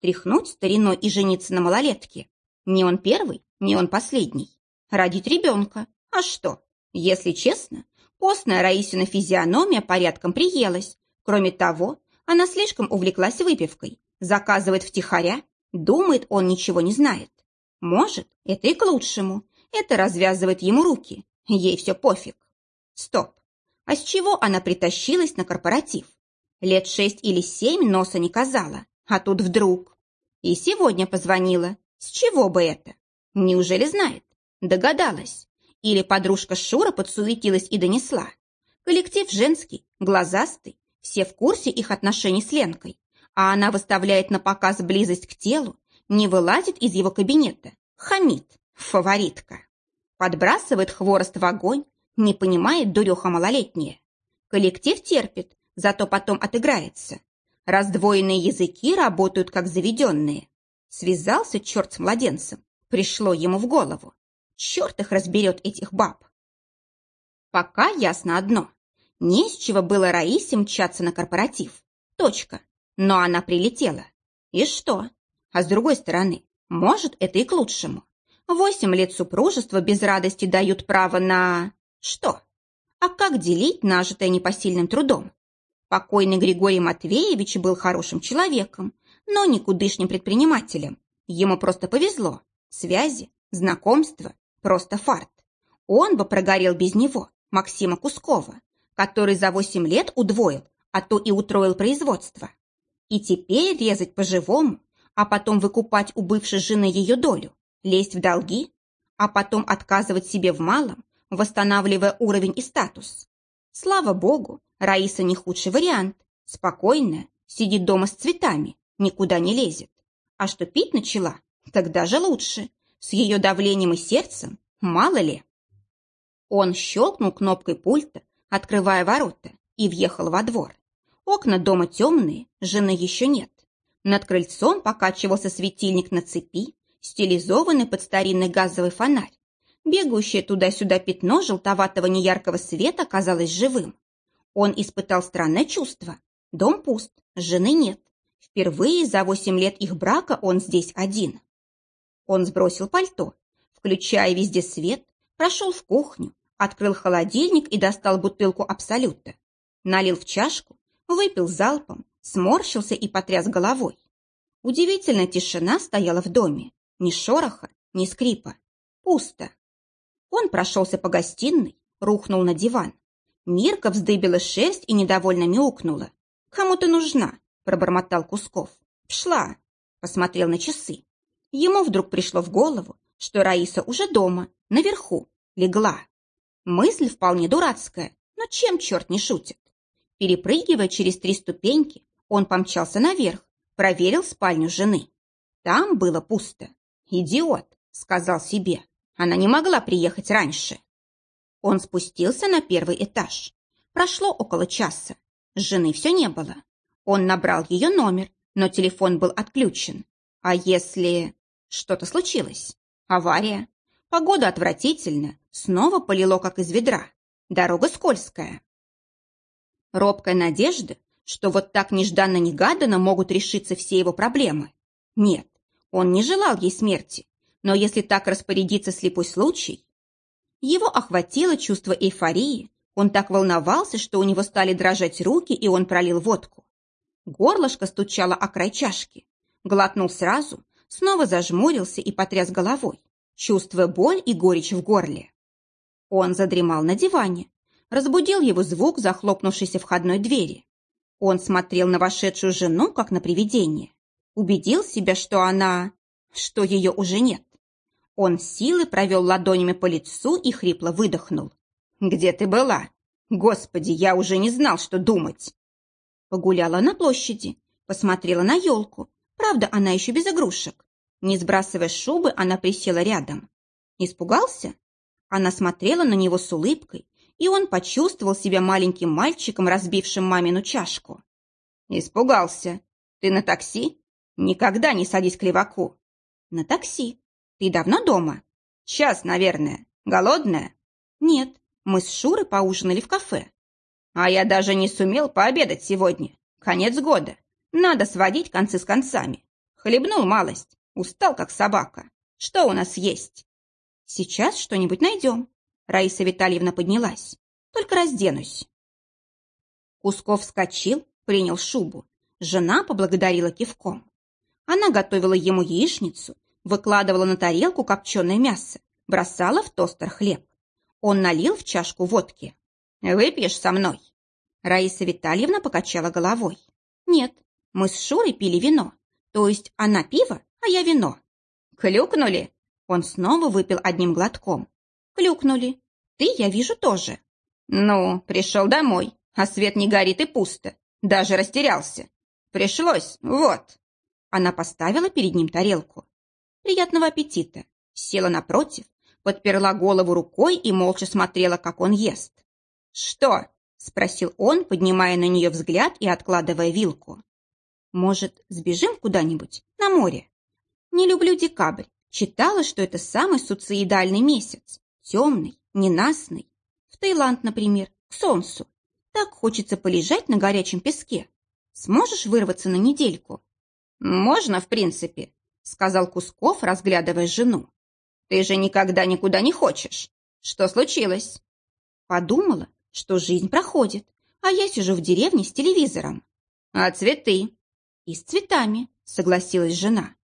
Тряхнуть стариной и жениться на малолетке. Не он первый, не он последний. Родить ребенка. А что? Если честно, постная Раисина физиономия порядком приелась. Кроме того, она слишком увлеклась выпивкой, заказывает втихаря, думает, он ничего не знает. Может, это и к лучшему. Это развязывает ему руки. Ей все пофиг. Стоп. А с чего она притащилась на корпоратив? Лет шесть или семь носа не казала. А тут вдруг... И сегодня позвонила. С чего бы это? Неужели знает? Догадалась. Или подружка Шура подсуетилась и донесла. Коллектив женский, глазастый, все в курсе их отношений с Ленкой. А она выставляет на показ близость к телу, не вылазит из его кабинета, хамит, фаворитка. Подбрасывает хворост в огонь, не понимает дуреха малолетняя. Коллектив терпит, зато потом отыграется. Раздвоенные языки работают как заведенные. Связался черт с младенцем, пришло ему в голову. Черт их разберет, этих баб. Пока ясно одно. Не с чего было Раисе мчаться на корпоратив. Точка. Но она прилетела. И что? А с другой стороны, может, это и к лучшему. Восемь лет супружества без радости дают право на... Что? А как делить нажитое непосильным трудом? Покойный Григорий Матвеевич был хорошим человеком, но никудышним предпринимателем. Ему просто повезло. Связи, знакомства, просто фарт. Он бы прогорел без него, Максима Кускова, который за восемь лет удвоил, а то и утроил производство. И теперь резать по-живому, а потом выкупать у бывшей жены ее долю, лезть в долги, а потом отказывать себе в малом, восстанавливая уровень и статус. Слава богу, Раиса не худший вариант. Спокойная, сидит дома с цветами, никуда не лезет. А что пить начала, тогда же лучше. С ее давлением и сердцем, мало ли. Он щелкнул кнопкой пульта, открывая ворота, и въехал во двор. Окна дома темные, жены еще нет. Над крыльцом покачивался светильник на цепи, стилизованный под старинный газовый фонарь. Бегающее туда-сюда пятно желтоватого неяркого света казалось живым. Он испытал странное чувство. Дом пуст, жены нет. Впервые за восемь лет их брака он здесь один. Он сбросил пальто, включая везде свет, прошел в кухню, открыл холодильник и достал бутылку Абсолюта. Налил в чашку, выпил залпом, сморщился и потряс головой. Удивительная тишина стояла в доме. Ни шороха, ни скрипа. Пусто. Он прошелся по гостиной, рухнул на диван. Мирка вздыбила шерсть и недовольно мяукнула. «Кому ты нужна?» – пробормотал Кусков. «Пшла!» – посмотрел на часы. Ему вдруг пришло в голову, что Раиса уже дома, наверху, легла. Мысль вполне дурацкая, но чем черт не шутит? Перепрыгивая через три ступеньки, он помчался наверх, проверил спальню жены. Там было пусто. «Идиот», — сказал себе, — «она не могла приехать раньше». Он спустился на первый этаж. Прошло около часа. Жены все не было. Он набрал ее номер, но телефон был отключен. А если... Что-то случилось? Авария? Погода отвратительная, снова полило, как из ведра. Дорога скользкая. Робкая надежда, что вот так нежданно-негаданно могут решиться все его проблемы. Нет, он не желал ей смерти, но если так распорядиться слепой случай... Его охватило чувство эйфории, он так волновался, что у него стали дрожать руки, и он пролил водку. Горлышко стучало о край чашки. Глотнул сразу, снова зажмурился и потряс головой, чувствуя боль и горечь в горле. Он задремал на диване. Разбудил его звук захлопнувшейся входной двери. Он смотрел на вошедшую жену, как на привидение. Убедил себя, что она... что ее уже нет. Он силой провел ладонями по лицу и хрипло выдохнул. «Где ты была? Господи, я уже не знал, что думать!» Погуляла на площади, посмотрела на елку. Правда, она еще без игрушек. Не сбрасывая шубы, она присела рядом. Испугался? Она смотрела на него с улыбкой, и он почувствовал себя маленьким мальчиком, разбившим мамину чашку. «Испугался. Ты на такси? Никогда не садись к леваку». «На такси. Ты давно дома?» «Час, наверное. Голодная?» «Нет. Мы с Шурой поужинали в кафе. А я даже не сумел пообедать сегодня. Конец года. Надо сводить концы с концами. Хлебнул малость. Устал, как собака. Что у нас есть? Сейчас что-нибудь найдем. Раиса Витальевна поднялась. Только разденусь. Кусков вскочил, принял шубу. Жена поблагодарила кивком. Она готовила ему яичницу, выкладывала на тарелку копченое мясо, бросала в тостер хлеб. Он налил в чашку водки. «Выпьешь со мной?» Раиса Витальевна покачала головой. «Нет, мы с Шурой пили вино. То есть она пиво, а я вино». «Клюкнули?» Он снова выпил одним глотком. «Клюкнули. Ты, я вижу, тоже». «Ну, пришел домой, а свет не горит и пусто. Даже растерялся. Пришлось, вот». Она поставила перед ним тарелку. «Приятного аппетита». Села напротив, подперла голову рукой и молча смотрела, как он ест. «Что?» – спросил он, поднимая на нее взгляд и откладывая вилку. «Может, сбежим куда-нибудь? На море?» «Не люблю декабрь. Читала, что это самый суцеидальный месяц. Темный, ненастный. В Таиланд, например, к солнцу. Так хочется полежать на горячем песке. Сможешь вырваться на недельку?» «Можно, в принципе», — сказал Кусков, разглядывая жену. Ты же никогда никуда не хочешь. Что случилось? Подумала, что жизнь проходит, а я сижу в деревне с телевизором. А цветы? И с цветами, согласилась жена.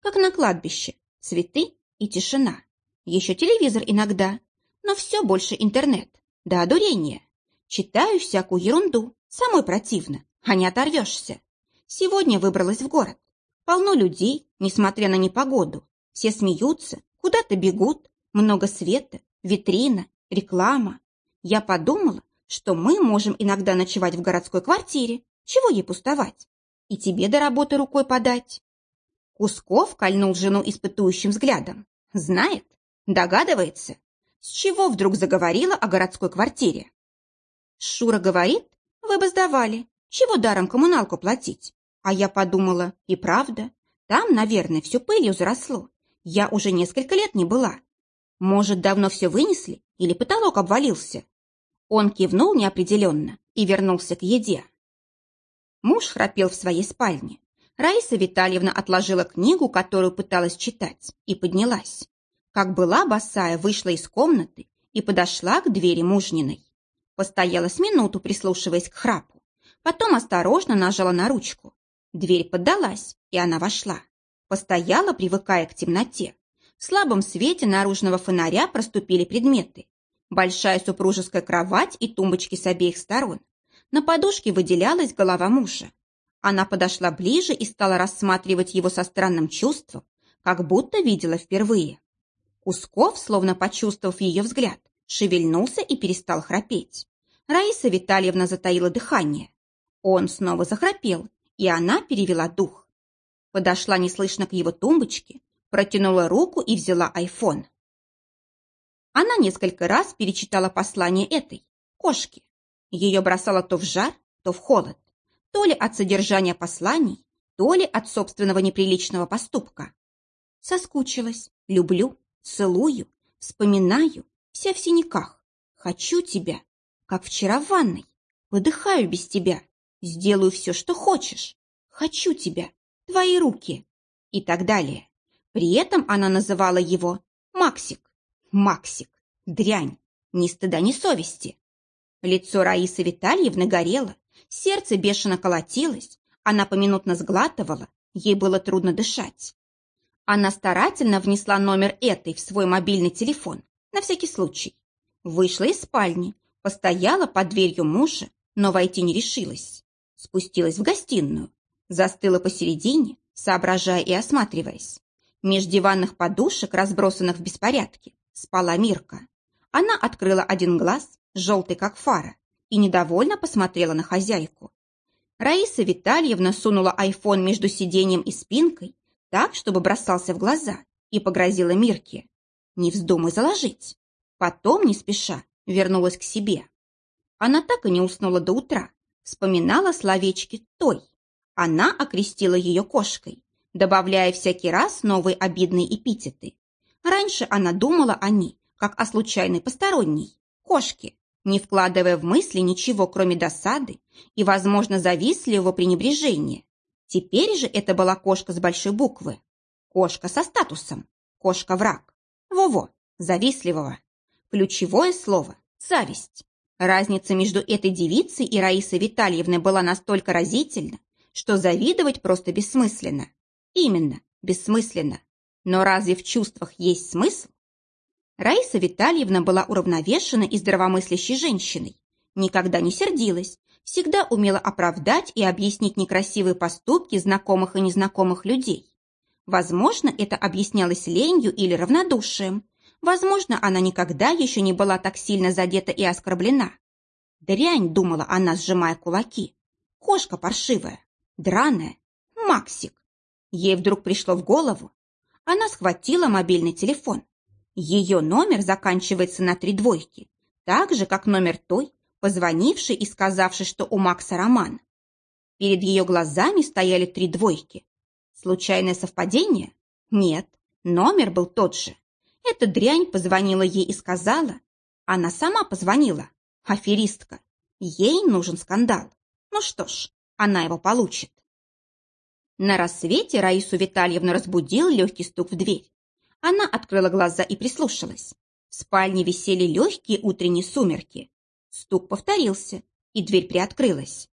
Как на кладбище. Цветы и тишина. Еще телевизор иногда, но все больше интернет. Да одурение. Читаю всякую ерунду, самой противно, а не оторвешься. Сегодня выбралась в город. Полно людей, несмотря на непогоду. Все смеются, Куда-то бегут, много света, витрина, реклама. Я подумала, что мы можем иногда ночевать в городской квартире. Чего ей пустовать? И тебе до работы рукой подать. Кусков кольнул жену испытующим взглядом. Знает? Догадывается? С чего вдруг заговорила о городской квартире? Шура говорит, вы бы сдавали. Чего даром коммуналку платить? А я подумала, и правда, там, наверное, все пылью заросло я уже несколько лет не была. Может, давно все вынесли или потолок обвалился? Он кивнул неопределенно и вернулся к еде. Муж храпел в своей спальне. Раиса Витальевна отложила книгу, которую пыталась читать, и поднялась. Как была босая, вышла из комнаты и подошла к двери мужниной. Постояла с минуту, прислушиваясь к храпу. Потом осторожно нажала на ручку. Дверь поддалась, и она вошла. Постояла, привыкая к темноте. В слабом свете наружного фонаря проступили предметы. Большая супружеская кровать и тумбочки с обеих сторон. На подушке выделялась голова мужа. Она подошла ближе и стала рассматривать его со странным чувством, как будто видела впервые. Кусков, словно почувствовав ее взгляд, шевельнулся и перестал храпеть. Раиса Витальевна затаила дыхание. Он снова захрапел, и она перевела дух. Подошла неслышно к его тумбочке, протянула руку и взяла айфон. Она несколько раз перечитала послание этой, кошки. Ее бросало то в жар, то в холод. То ли от содержания посланий, то ли от собственного неприличного поступка. Соскучилась, люблю, целую, вспоминаю, вся в синяках. Хочу тебя, как вчера в ванной. Выдыхаю без тебя, сделаю все, что хочешь. Хочу тебя, твои руки. И так далее. При этом она называла его Максик. Максик. Дрянь. Ни стыда, ни совести. Лицо Раисы Витальевны горело, сердце бешено колотилось, она поминутно сглатывала, ей было трудно дышать. Она старательно внесла номер этой в свой мобильный телефон, на всякий случай. Вышла из спальни, постояла под дверью мужа, но войти не решилась. Спустилась в гостиную, застыла посередине, соображая и осматриваясь. Меж диванных подушек, разбросанных в беспорядке, спала Мирка. Она открыла один глаз, желтый как фара, и недовольно посмотрела на хозяйку. Раиса Витальевна сунула айфон между сиденьем и спинкой, так, чтобы бросался в глаза, и погрозила Мирке. «Не вздумай заложить». Потом, не спеша, вернулась к себе. Она так и не уснула до утра, вспоминала словечки «той». Она окрестила ее кошкой, добавляя всякий раз новые обидные эпитеты. Раньше она думала о ней, как о случайной посторонней, кошке, не вкладывая в мысли ничего, кроме досады и, возможно, завистливого пренебрежения. Теперь же это была кошка с большой буквы. Кошка со статусом. Кошка-враг. Во-во, завистливого. Ключевое слово – зависть. Разница между этой девицей и Раисой Витальевной была настолько разительна, что завидовать просто бессмысленно. Именно, бессмысленно. Но разве в чувствах есть смысл? Раиса Витальевна была уравновешенной и здравомыслящей женщиной. Никогда не сердилась, всегда умела оправдать и объяснить некрасивые поступки знакомых и незнакомых людей. Возможно, это объяснялось ленью или равнодушием. Возможно, она никогда еще не была так сильно задета и оскорблена. Дрянь, думала она, сжимая кулаки. Кошка паршивая, драная, Максик. Ей вдруг пришло в голову. Она схватила мобильный телефон. Ее номер заканчивается на три двойки, так же, как номер той, позвонившей и сказавшей, что у Макса роман. Перед ее глазами стояли три двойки. Случайное совпадение? Нет, номер был тот же. Эта дрянь позвонила ей и сказала. Она сама позвонила. Аферистка. Ей нужен скандал. Ну что ж, она его получит. На рассвете Раису Витальевну разбудил легкий стук в дверь. Она открыла глаза и прислушалась. В спальне висели легкие утренние сумерки. Стук повторился, и дверь приоткрылась.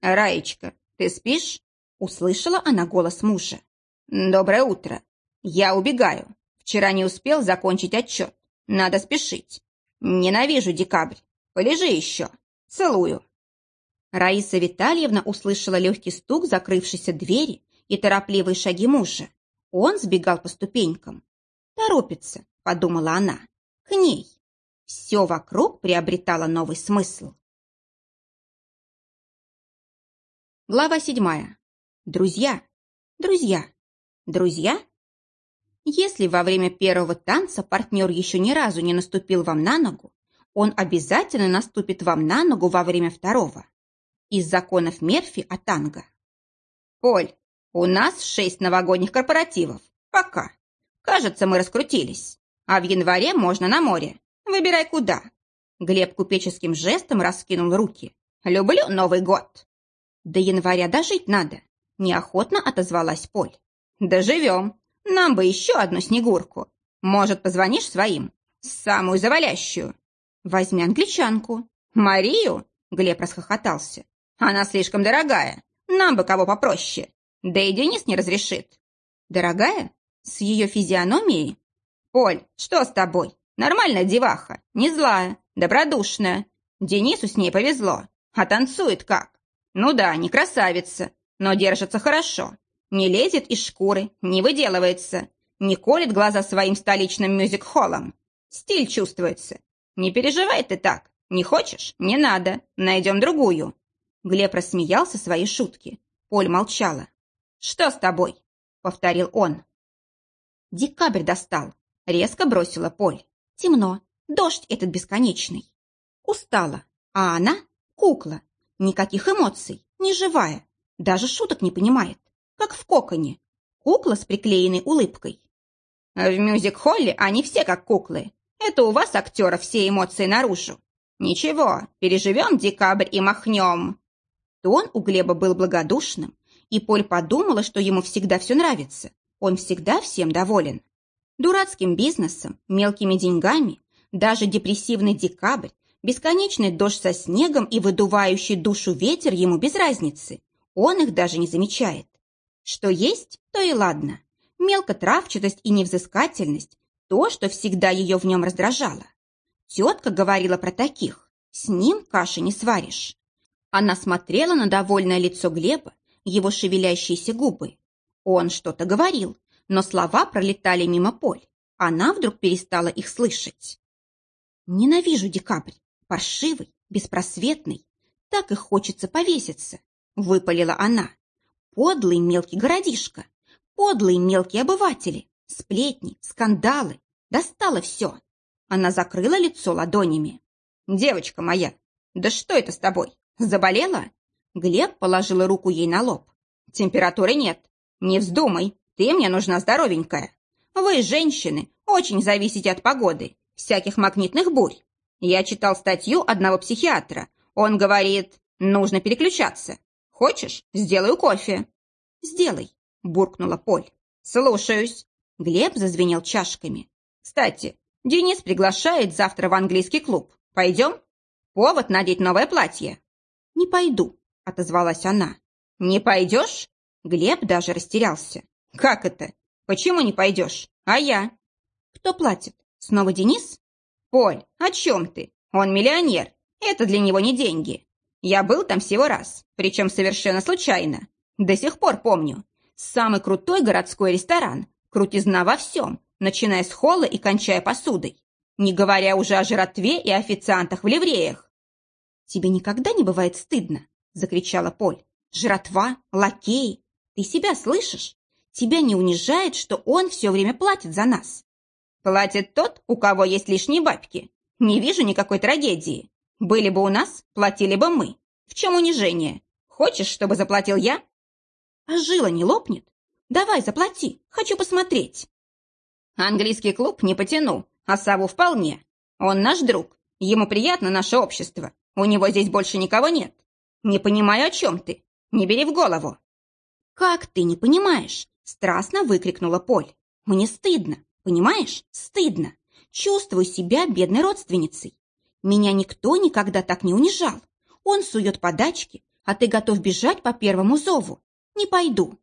«Раечка, ты спишь?» Услышала она голос мужа. «Доброе утро. Я убегаю. Вчера не успел закончить отчет. Надо спешить. Ненавижу декабрь. Полежи еще. Целую». Раиса Витальевна услышала легкий стук закрывшейся двери и торопливые шаги мужа. Он сбегал по ступенькам. «Торопится», — подумала она, — «к ней». Все вокруг приобретало новый смысл. Глава седьмая. Друзья, друзья, друзья. Если во время первого танца партнер еще ни разу не наступил вам на ногу, он обязательно наступит вам на ногу во время второго. Из законов Мерфи о танго. Поль, у нас шесть новогодних корпоративов. Пока. Кажется, мы раскрутились. А в январе можно на море. Выбирай куда. Глеб купеческим жестом раскинул руки. Люблю Новый год. До января дожить надо. Неохотно отозвалась Поль. Доживем. Нам бы еще одну снегурку. Может, позвонишь своим? Самую завалящую. Возьми англичанку. Марию? Глеб расхохотался. Она слишком дорогая. Нам бы кого попроще. Да и Денис не разрешит. Дорогая? С ее физиономией? Поль, что с тобой? Нормальная деваха, не злая, добродушная. Денису с ней повезло. А танцует как? Ну да, не красавица, но держится хорошо. Не лезет из шкуры, не выделывается. Не колет глаза своим столичным мюзик-холлом. Стиль чувствуется. Не переживай ты так. Не хочешь? Не надо. Найдем другую. Глеб рассмеялся своей шутки. Поль молчала. «Что с тобой?» — повторил он. Декабрь достал. Резко бросила Поль. Темно. Дождь этот бесконечный. Устала. А она — кукла. Никаких эмоций. Не живая. Даже шуток не понимает. Как в коконе. Кукла с приклеенной улыбкой. В мюзик-холле они все как куклы. Это у вас, актера, все эмоции наружу. Ничего, переживем декабрь и махнем. Тон у Глеба был благодушным, и Поль подумала, что ему всегда все нравится. Он всегда всем доволен. Дурацким бизнесом, мелкими деньгами, даже депрессивный декабрь, бесконечный дождь со снегом и выдувающий душу ветер ему без разницы. Он их даже не замечает. Что есть, то и ладно. Мелкотравчатость и невзыскательность – то, что всегда ее в нем раздражало. Тетка говорила про таких. С ним каши не сваришь. Она смотрела на довольное лицо Глеба, его шевелящиеся губы. Он что-то говорил, но слова пролетали мимо Поль. Она вдруг перестала их слышать. «Ненавижу декабрь. Паршивый, беспросветный. Так и хочется повеситься», — выпалила она. «Подлый мелкий городишко. Подлые мелкие обыватели. Сплетни, скандалы. Достало все». Она закрыла лицо ладонями. «Девочка моя, да что это с тобой? Заболела?» Глеб положил руку ей на лоб. «Температуры нет. Не вздумай, ты мне нужна здоровенькая. Вы, женщины, очень зависите от погоды, всяких магнитных бурь. Я читал статью одного психиатра. Он говорит, нужно переключаться. Хочешь, сделаю кофе?» «Сделай», — буркнула Поль. «Слушаюсь». Глеб зазвенел чашками. «Кстати, Денис приглашает завтра в английский клуб. Пойдем? Повод надеть новое платье». «Не пойду», отозвалась она. «Не пойдешь?» Глеб даже растерялся. «Как это? Почему не пойдешь? А я?» «Кто платит? Снова Денис?» «Поль, о чем ты? Он миллионер. Это для него не деньги. Я был там всего раз, причем совершенно случайно. До сих пор помню. Самый крутой городской ресторан. Крутизна во всем, начиная с холла и кончая посудой. Не говоря уже о жратве и официантах в ливреях. Тебе никогда не бывает стыдно? закричала Поль. «Жратва, лакеи! Ты себя слышишь? Тебя не унижает, что он все время платит за нас?» «Платит тот, у кого есть лишние бабки. Не вижу никакой трагедии. Были бы у нас, платили бы мы. В чем унижение? Хочешь, чтобы заплатил я?» «А жила не лопнет? Давай заплати, хочу посмотреть». «Английский клуб не потяну, а Саву вполне. Он наш друг, ему приятно наше общество. У него здесь больше никого нет. «Не понимаю, о чем ты. Не бери в голову». «Как ты не понимаешь?» – страстно выкрикнула Поль. «Мне стыдно, понимаешь? Стыдно. Чувствую себя бедной родственницей. Меня никто никогда так не унижал. Он сует подачки, а ты готов бежать по первому зову. Не пойду».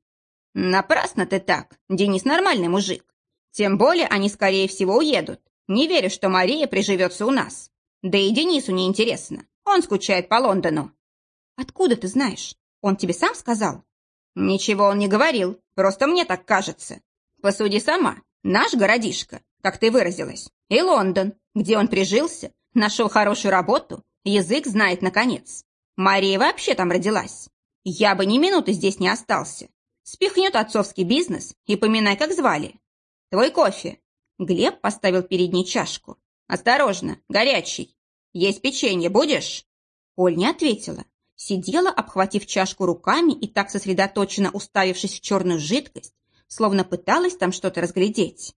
«Напрасно ты так. Денис нормальный мужик. Тем более они, скорее всего, уедут. Не верю, что Мария приживется у нас. Да и Денису не интересно. Он скучает по Лондону. «Откуда ты знаешь? Он тебе сам сказал?» «Ничего он не говорил, просто мне так кажется. Посуди сама. Наш городишко, как ты выразилась, и Лондон, где он прижился, нашел хорошую работу, язык знает наконец. Мария вообще там родилась. Я бы ни минуты здесь не остался. Спихнет отцовский бизнес и поминай, как звали. Твой кофе». Глеб поставил перед ней чашку. «Осторожно, горячий. Есть печенье будешь?» Оль не ответила сидела, обхватив чашку руками и так сосредоточенно уставившись в черную жидкость, словно пыталась там что-то разглядеть.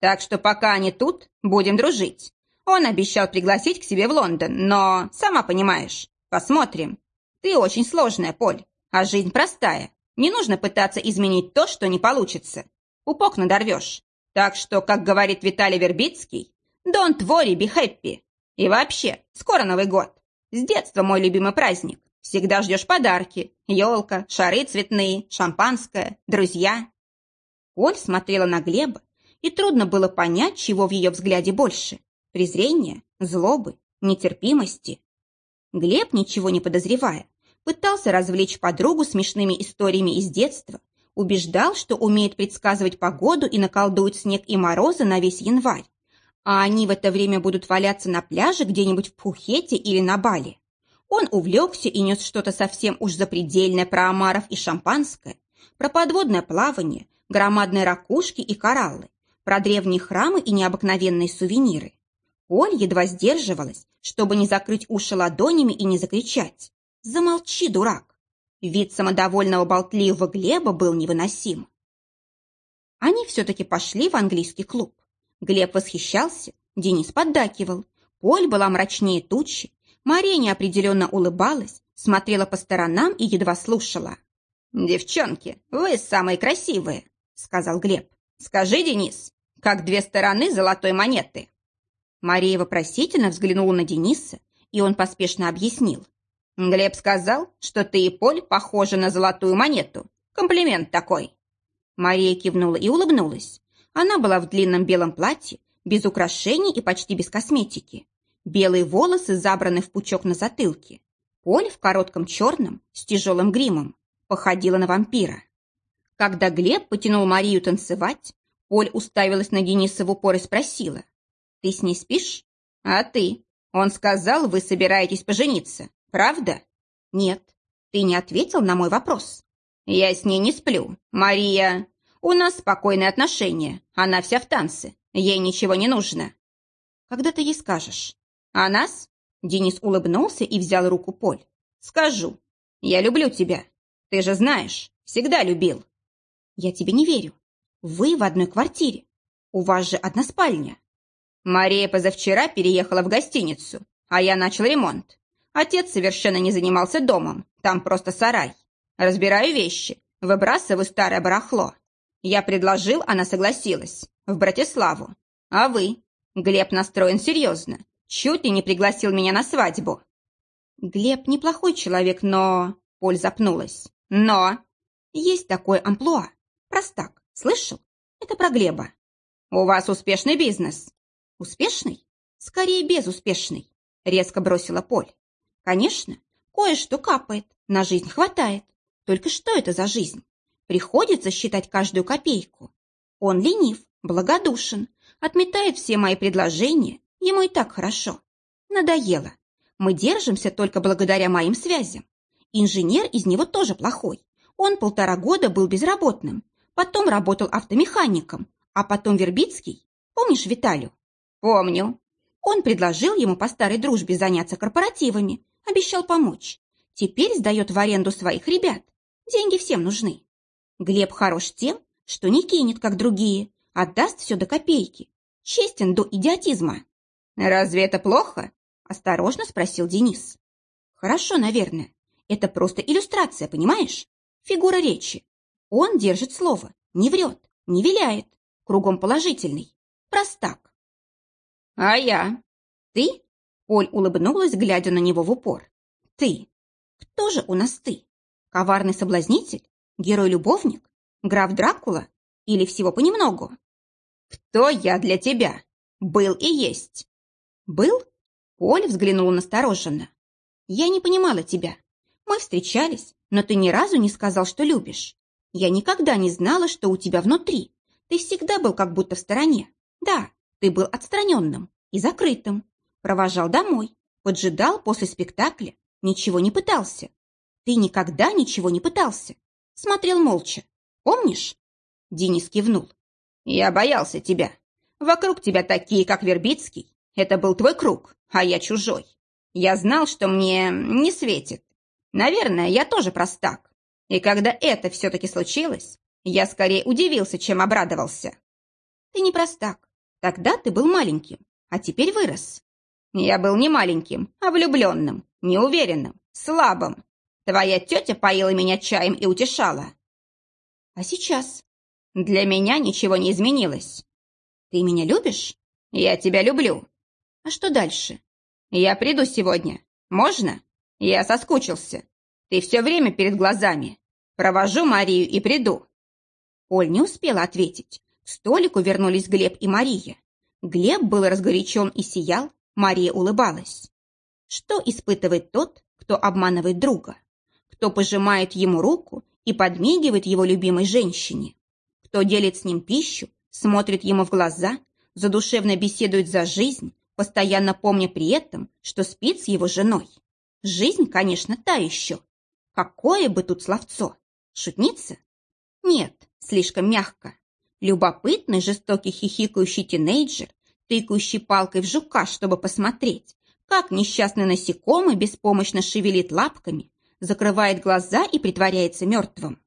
«Так что пока они тут, будем дружить. Он обещал пригласить к себе в Лондон, но, сама понимаешь, посмотрим. Ты очень сложная, Поль, а жизнь простая. Не нужно пытаться изменить то, что не получится. Упок надорвешь. Так что, как говорит Виталий Вербицкий, don't worry, be happy. И вообще, скоро Новый год. С детства мой любимый праздник. Всегда ждешь подарки. Елка, шары цветные, шампанское, друзья. Оль смотрела на Глеба, и трудно было понять, чего в ее взгляде больше. Презрения, злобы, нетерпимости. Глеб, ничего не подозревая, пытался развлечь подругу смешными историями из детства, убеждал, что умеет предсказывать погоду и наколдует снег и морозы на весь январь. А они в это время будут валяться на пляже где-нибудь в Пхукете или на Бали. Он увлекся и нес что-то совсем уж запредельное про омаров и шампанское, про подводное плавание, громадные ракушки и кораллы, про древние храмы и необыкновенные сувениры. Поль едва сдерживалась, чтобы не закрыть уши ладонями и не закричать. «Замолчи, дурак!» Вид самодовольного болтливого Глеба был невыносим. Они все-таки пошли в английский клуб. Глеб восхищался, Денис поддакивал. Поль была мрачнее тучи. Мария неопределенно улыбалась, смотрела по сторонам и едва слушала. «Девчонки, вы самые красивые», — сказал Глеб. «Скажи, Денис, как две стороны золотой монеты». Мария вопросительно взглянула на Дениса, и он поспешно объяснил. «Глеб сказал, что ты и Поль похожи на золотую монету. Комплимент такой». Мария кивнула и улыбнулась. Она была в длинном белом платье, без украшений и почти без косметики. Белые волосы забраны в пучок на затылке. Поль в коротком черном, с тяжелым гримом. Походила на вампира. Когда Глеб потянул Марию танцевать, Поль уставилась на Дениса в упор и спросила. «Ты с ней спишь?» «А ты?» Он сказал, вы собираетесь пожениться. Правда? Нет. Ты не ответил на мой вопрос. Я с ней не сплю. Мария... У нас спокойные отношения. Она вся в танце. Ей ничего не нужно. Когда ты ей скажешь? А нас? Денис улыбнулся и взял руку Поль. Скажу. Я люблю тебя. Ты же знаешь, всегда любил. Я тебе не верю. Вы в одной квартире. У вас же одна спальня. Мария позавчера переехала в гостиницу, а я начал ремонт. Отец совершенно не занимался домом, там просто сарай. Разбираю вещи, выбрасываю старое барахло. Я предложил, она согласилась. В Братиславу. А вы? Глеб настроен серьезно. Чуть ли не пригласил меня на свадьбу. Глеб неплохой человек, но... Поль запнулась. Но... Есть такое амплуа. Простак. Слышал? Это про Глеба. У вас успешный бизнес. Успешный? Скорее безуспешный. Резко бросила Поль. Конечно, кое-что капает, на жизнь хватает. Только что это за жизнь? Приходится считать каждую копейку. Он ленив, благодушен, отметает все мои предложения, ему и так хорошо. Надоело. Мы держимся только благодаря моим связям. Инженер из него тоже плохой. Он полтора года был безработным, потом работал автомехаником, а потом Вербицкий. Помнишь Виталю? Помню. Он предложил ему по старой дружбе заняться корпоративами, Обещал помочь. Теперь сдает в аренду своих ребят. Деньги всем нужны. Глеб хорош тем, что не кинет, как другие, отдаст все до копейки. Честен до идиотизма. «Разве это плохо?» – осторожно спросил Денис. «Хорошо, наверное. Это просто иллюстрация, понимаешь? Фигура речи. Он держит слово, не врет, не виляет, кругом положительный. Простак». «А я?» «Ты?» Оль улыбнулась, глядя на него в упор. «Ты? Кто же у нас ты? Коварный соблазнитель? Герой-любовник? Граф Дракула? Или всего понемногу?» «Кто я для тебя? Был и есть». «Был?» Оль взглянула настороженно. «Я не понимала тебя. Мы встречались, но ты ни разу не сказал, что любишь. Я никогда не знала, что у тебя внутри. Ты всегда был как будто в стороне. Да, ты был отстраненным и закрытым, Провожал домой, поджидал после спектакля, ничего не пытался. Ты никогда ничего не пытался. Смотрел молча. Помнишь? Денис кивнул. Я боялся тебя. Вокруг тебя такие, как Вербицкий. Это был твой круг, а я чужой. Я знал, что мне не светит. Наверное, я тоже простак. И когда это все-таки случилось, я скорее удивился, чем обрадовался. Ты не простак. Тогда ты был маленьким, а теперь вырос. Я был не маленьким, а влюбленным, неуверенным, слабым. Твоя тетя поила меня чаем и утешала. А сейчас? Для меня ничего не изменилось. Ты меня любишь? Я тебя люблю. А что дальше? Я приду сегодня. Можно? Я соскучился. Ты все время перед глазами. Провожу Марию и приду. Оль не успела ответить. К столику вернулись Глеб и Мария. Глеб был разгорячен и сиял, Мария улыбалась. Что испытывает тот, кто обманывает друга? Кто пожимает ему руку и подмигивает его любимой женщине? Кто делит с ним пищу, смотрит ему в глаза, задушевно беседует за жизнь, постоянно помня при этом, что спит с его женой. Жизнь, конечно, та еще. Какое бы тут словцо? Шутница? Нет, слишком мягко. Любопытный, жестокий, хихикающий тинейджер, тыкающий палкой в жука, чтобы посмотреть, как несчастный насекомый беспомощно шевелит лапками, закрывает глаза и притворяется мертвым.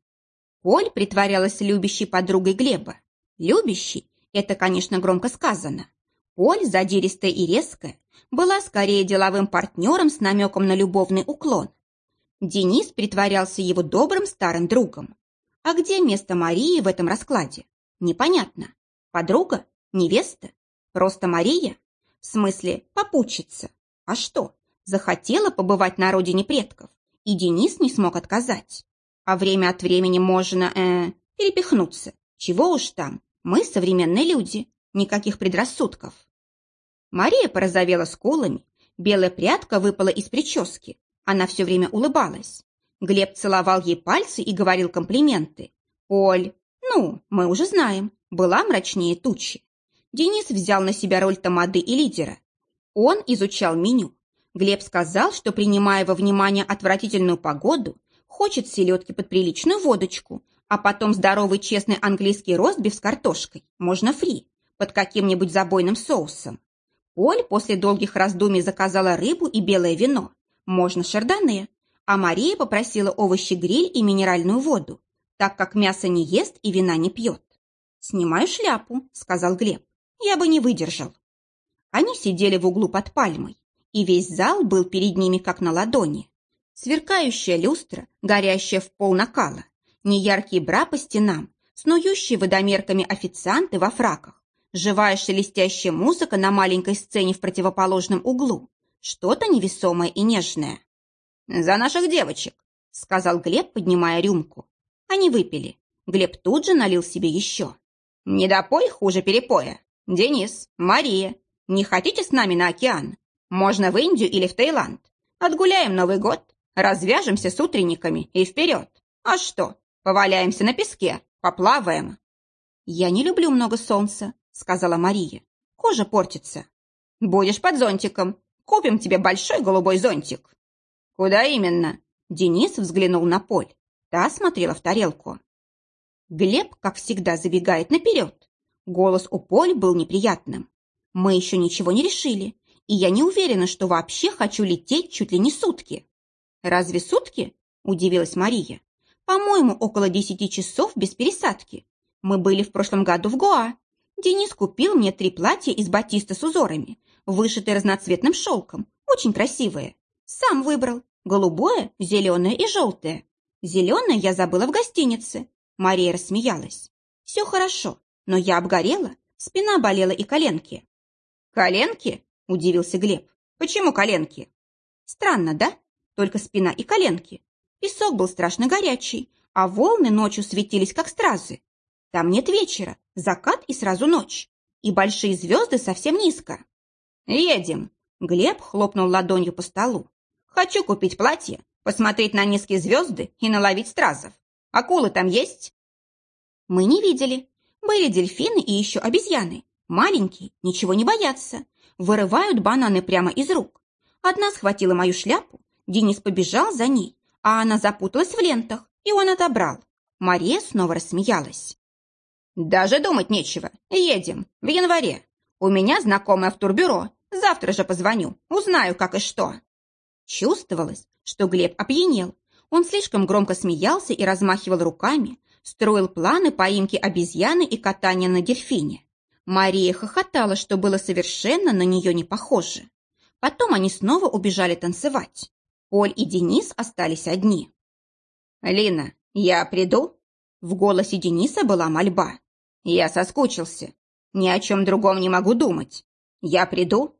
Поль притворялась любящей подругой Глеба. Любящей – это, конечно, громко сказано. Поль, задиристая и резкая, была скорее деловым партнером с намеком на любовный уклон. Денис притворялся его добрым старым другом. А где место Марии в этом раскладе? Непонятно. Подруга? Невеста? Просто Мария? В смысле, попутчица? А что? Захотела побывать на родине предков, и Денис не смог отказать. А время от времени можно, э, перепихнуться. Чего уж там, мы современные люди, никаких предрассудков. Мария порозовела скулами, белая прядка выпала из прически. Она все время улыбалась. Глеб целовал ей пальцы и говорил комплименты. «Оль, ну, мы уже знаем, была мрачнее тучи». Денис взял на себя роль тамады и лидера. Он изучал меню. Глеб сказал, что, принимая во внимание отвратительную погоду, хочет селедки под приличную водочку, а потом здоровый честный английский ростбиф с картошкой, можно фри, под каким-нибудь забойным соусом. Оль после долгих раздумий заказала рыбу и белое вино, можно шардоне, а Мария попросила овощи-гриль и минеральную воду, так как мясо не ест и вина не пьет. «Снимаю шляпу», — сказал Глеб. «Я бы не выдержал». Они сидели в углу под пальмой, и весь зал был перед ними как на ладони. Сверкающая люстра, горящая в пол накала, неяркие бра по стенам, снующие водомерками официанты во фраках, живая шелестящая музыка на маленькой сцене в противоположном углу, что-то невесомое и нежное. «За наших девочек!» — сказал Глеб, поднимая рюмку. Они выпили. Глеб тут же налил себе еще. «Недопой хуже перепоя. Денис, Мария, не хотите с нами на океан? Можно в Индию или в Таиланд. Отгуляем Новый год, развяжемся с утренниками и вперед. А что, поваляемся на песке, поплаваем?» «Я не люблю много солнца», — сказала Мария. «Кожа портится». «Будешь под зонтиком. Купим тебе большой голубой зонтик». «Куда именно?» Денис взглянул на Поль. Та смотрела в тарелку. Глеб, как всегда, забегает наперед. Голос у Поль был неприятным. Мы еще ничего не решили, и я не уверена, что вообще хочу лететь чуть ли не сутки. Разве сутки? Удивилась Мария. По-моему, около десяти часов без пересадки. Мы были в прошлом году в Гоа. Денис купил мне три платья из батиста с узорами, вышитые разноцветным шелком, очень красивые. Сам выбрал. Голубое, зеленое и желтое. Зеленое я забыла в гостинице. Мария рассмеялась. Все хорошо, но я обгорела, спина болела и коленки. «Коленки?» – удивился Глеб. «Почему коленки?» «Странно, да? Только спина и коленки. Песок был страшно горячий, а волны ночью светились, как стразы. Там нет вечера, закат и сразу ночь. И большие звезды совсем низко». «Едем!» – Глеб хлопнул ладонью по столу. «Хочу купить платье, посмотреть на низкие звезды и наловить стразов. Акулы там есть?» «Мы не видели. Были дельфины и еще обезьяны. Маленькие, ничего не боятся. Вырывают бананы прямо из рук. Одна схватила мою шляпу, Денис побежал за ней, а она запуталась в лентах, и он отобрал. Мария снова рассмеялась. «Даже думать нечего. Едем. В январе. У меня знакомая в турбюро. Завтра же позвоню. Узнаю, как и что». Чувствовалось, что Глеб опьянел. Он слишком громко смеялся и размахивал руками, строил планы поимки обезьяны и катания на дельфине. Мария хохотала, что было совершенно на нее не похоже. Потом они снова убежали танцевать. Поль и Денис остались одни. «Лина, я приду?» В голосе Дениса была мольба. «Я соскучился. Ни о чем другом не могу думать. Я приду?»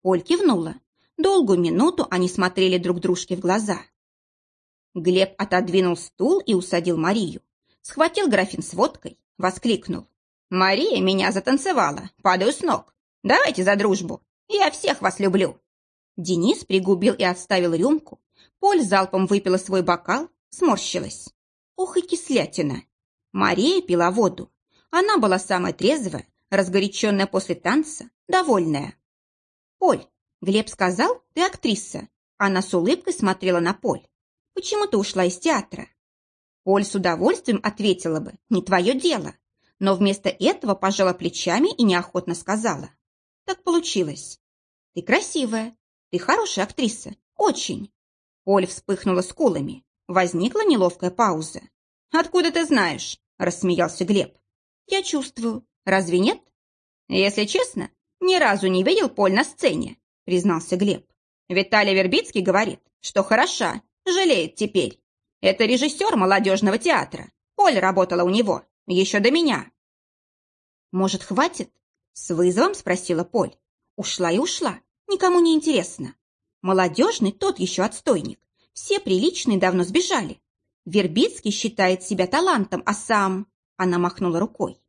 Поль кивнула. Долгую минуту они смотрели друг дружке в глаза. Глеб отодвинул стул и усадил Марию. Схватил графин с водкой, воскликнул. Мария меня затанцевала, падаю с ног. Давайте за дружбу. Я всех вас люблю. Денис пригубил и отставил рюмку. Поль залпом выпила свой бокал, сморщилась. Ох и кислятина. Мария пила воду. Она была самая трезвая, разгоряченная после танца, довольная. «Поль, Глеб сказал, ты актриса». Она с улыбкой смотрела на Поль. «Почему ты ушла из театра?» Поль с удовольствием ответила бы, не твое дело. Но вместо этого пожала плечами и неохотно сказала. Так получилось. Ты красивая, ты хорошая актриса, очень. Поль вспыхнула скулами. Возникла неловкая пауза. «Откуда ты знаешь?» – рассмеялся Глеб. «Я чувствую. Разве нет?» «Если честно, ни разу не видел Поль на сцене», – признался Глеб. «Виталий Вербицкий говорит, что хороша, жалеет теперь. Это режиссер молодежного театра. Поль работала у него, еще до меня». «Может, хватит?» – с вызовом спросила Поль. «Ушла и ушла. Никому не интересно. Молодежный тот еще отстойник. Все приличные давно сбежали. Вербицкий считает себя талантом, а сам...» Она махнула рукой.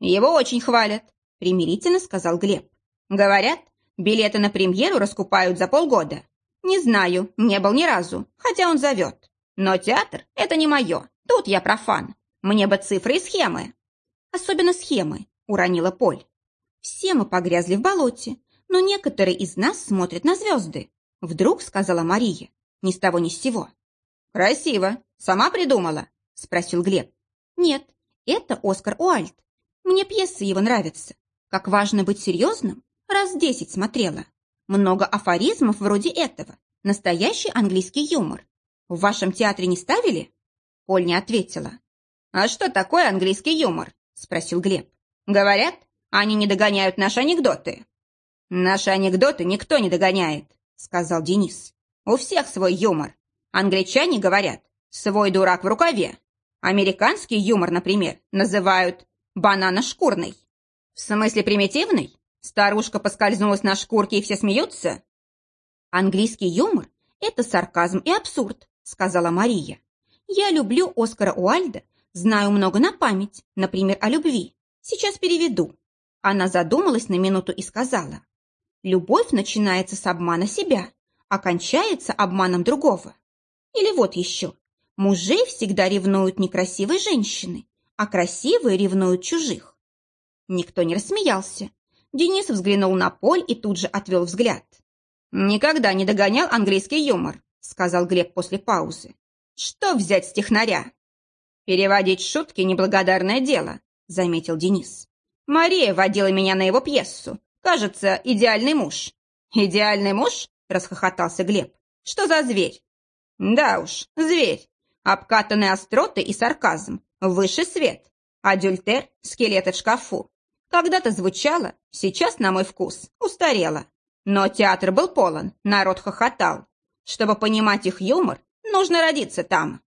«Его очень хвалят», — примирительно сказал Глеб. «Говорят, билеты на премьеру раскупают за полгода. Не знаю, не был ни разу, хотя он зовет. Но театр — это не мое, тут я профан. Мне бы цифры и схемы». «Особенно схемы», — уронила Поль. «Все мы погрязли в болоте, но некоторые из нас смотрят на звезды», — вдруг сказала Мария, ни с того ни с сего. «Красиво. Сама придумала?» — спросил Глеб. «Нет, это Оскар Уальд. Мне пьесы его нравятся. Как важно быть серьезным, раз десять смотрела. Много афоризмов вроде этого. Настоящий английский юмор. В вашем театре не ставили?» Поль не ответила. «А что такое английский юмор?» – спросил Глеб. «Говорят, они не догоняют наши анекдоты». «Наши анекдоты никто не догоняет», – сказал Денис. «У всех свой юмор. Англичане говорят, свой дурак в рукаве. Американский юмор, например, называют банано-шкурный. В смысле примитивный? Старушка поскользнулась на шкурке и все смеются?» «Английский юмор – это сарказм и абсурд», – сказала Мария. «Я люблю Оскара Уальда, знаю много на память, например, о любви. Сейчас переведу». Она задумалась на минуту и сказала. «Любовь начинается с обмана себя, окончается обманом другого. Или вот еще. Мужей всегда ревнуют не красивые женщины, а красивые ревнуют чужих». Никто не рассмеялся. Денис взглянул на Поль и тут же отвел взгляд. «Никогда не догонял английский юмор», — сказал Глеб после паузы. «Что взять с технаря?» «Переводить шутки — неблагодарное дело», — заметил Денис. «Мария водила меня на его пьесу. Кажется, идеальный муж». «Идеальный муж?» — расхохотался Глеб. «Что за зверь?» «Да уж, зверь. Обкатанные остроты и сарказм. Высший свет. Адюльтер — скелеты в шкафу. Когда-то звучало, сейчас, на мой вкус, устарело. Но театр был полон, народ хохотал. Чтобы понимать их юмор, нужно родиться там.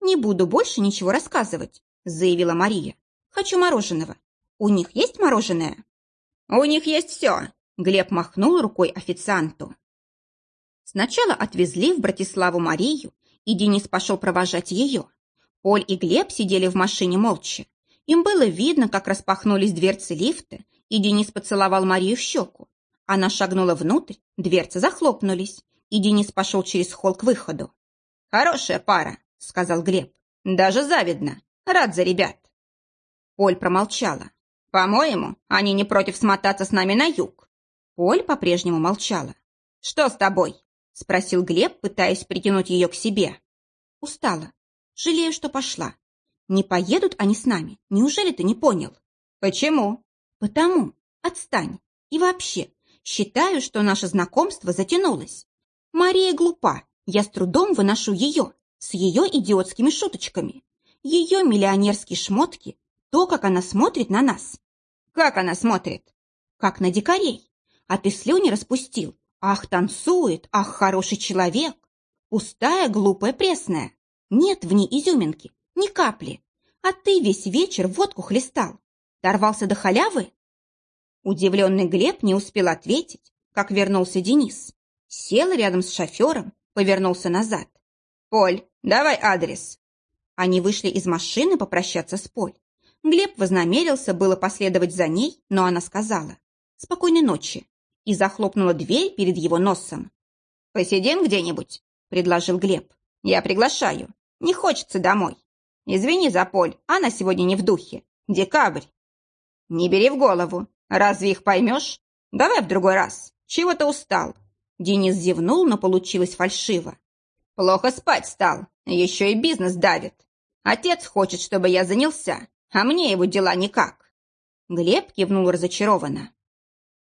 «Не буду больше ничего рассказывать», — заявила Мария. «Хочу мороженого. У них есть мороженое?» «У них есть все», — Глеб махнул рукой официанту. Сначала отвезли в Братиславу Марию, и Денис пошел провожать ее. Поль и Глеб сидели в машине молча. Им было видно, как распахнулись дверцы лифта, и Денис поцеловал Марию в щеку. Она шагнула внутрь, дверцы захлопнулись, и Денис пошел через холл к выходу. «Хорошая пара», — сказал Глеб. «Даже завидно. Рад за ребят». Поль промолчала. «По-моему, они не против смотаться с нами на юг». Поль по-прежнему молчала. «Что с тобой?» — спросил Глеб, пытаясь притянуть ее к себе. «Устала. Жалею, что пошла. Не поедут они с нами. Неужели ты не понял?» «Почему?» «Потому. Отстань. И вообще, Считаю, что наше знакомство затянулось. Мария глупа. Я с трудом выношу ее, с ее идиотскими шуточками. Ее миллионерские шмотки, то, как она смотрит на нас. Как она смотрит? Как на дикарей. А ты слюни распустил. Ах, танцует, ах, хороший человек. Пустая, глупая, пресная. Нет в ней изюминки, ни капли. А ты весь вечер водку хлестал. Дорвался до халявы? Удивленный Глеб не успел ответить, как вернулся Денис. Сел рядом с шофером, повернулся назад. «Поль, давай адрес». Они вышли из машины попрощаться с Поль. Глеб вознамерился было последовать за ней, но она сказала «Спокойной ночи» и захлопнула дверь перед его носом. «Посидим где-нибудь», — предложил Глеб. «Я приглашаю. Не хочется домой. Извини за Поль, она сегодня не в духе. Декабрь». Не бери в голову. Разве их поймешь? Давай в другой раз. Чего ты устал? Денис зевнул, но получилось фальшиво. Плохо спать стал. Еще и бизнес давит. Отец хочет, чтобы я занялся, а мне его дела никак. Глеб кивнул разочарованно.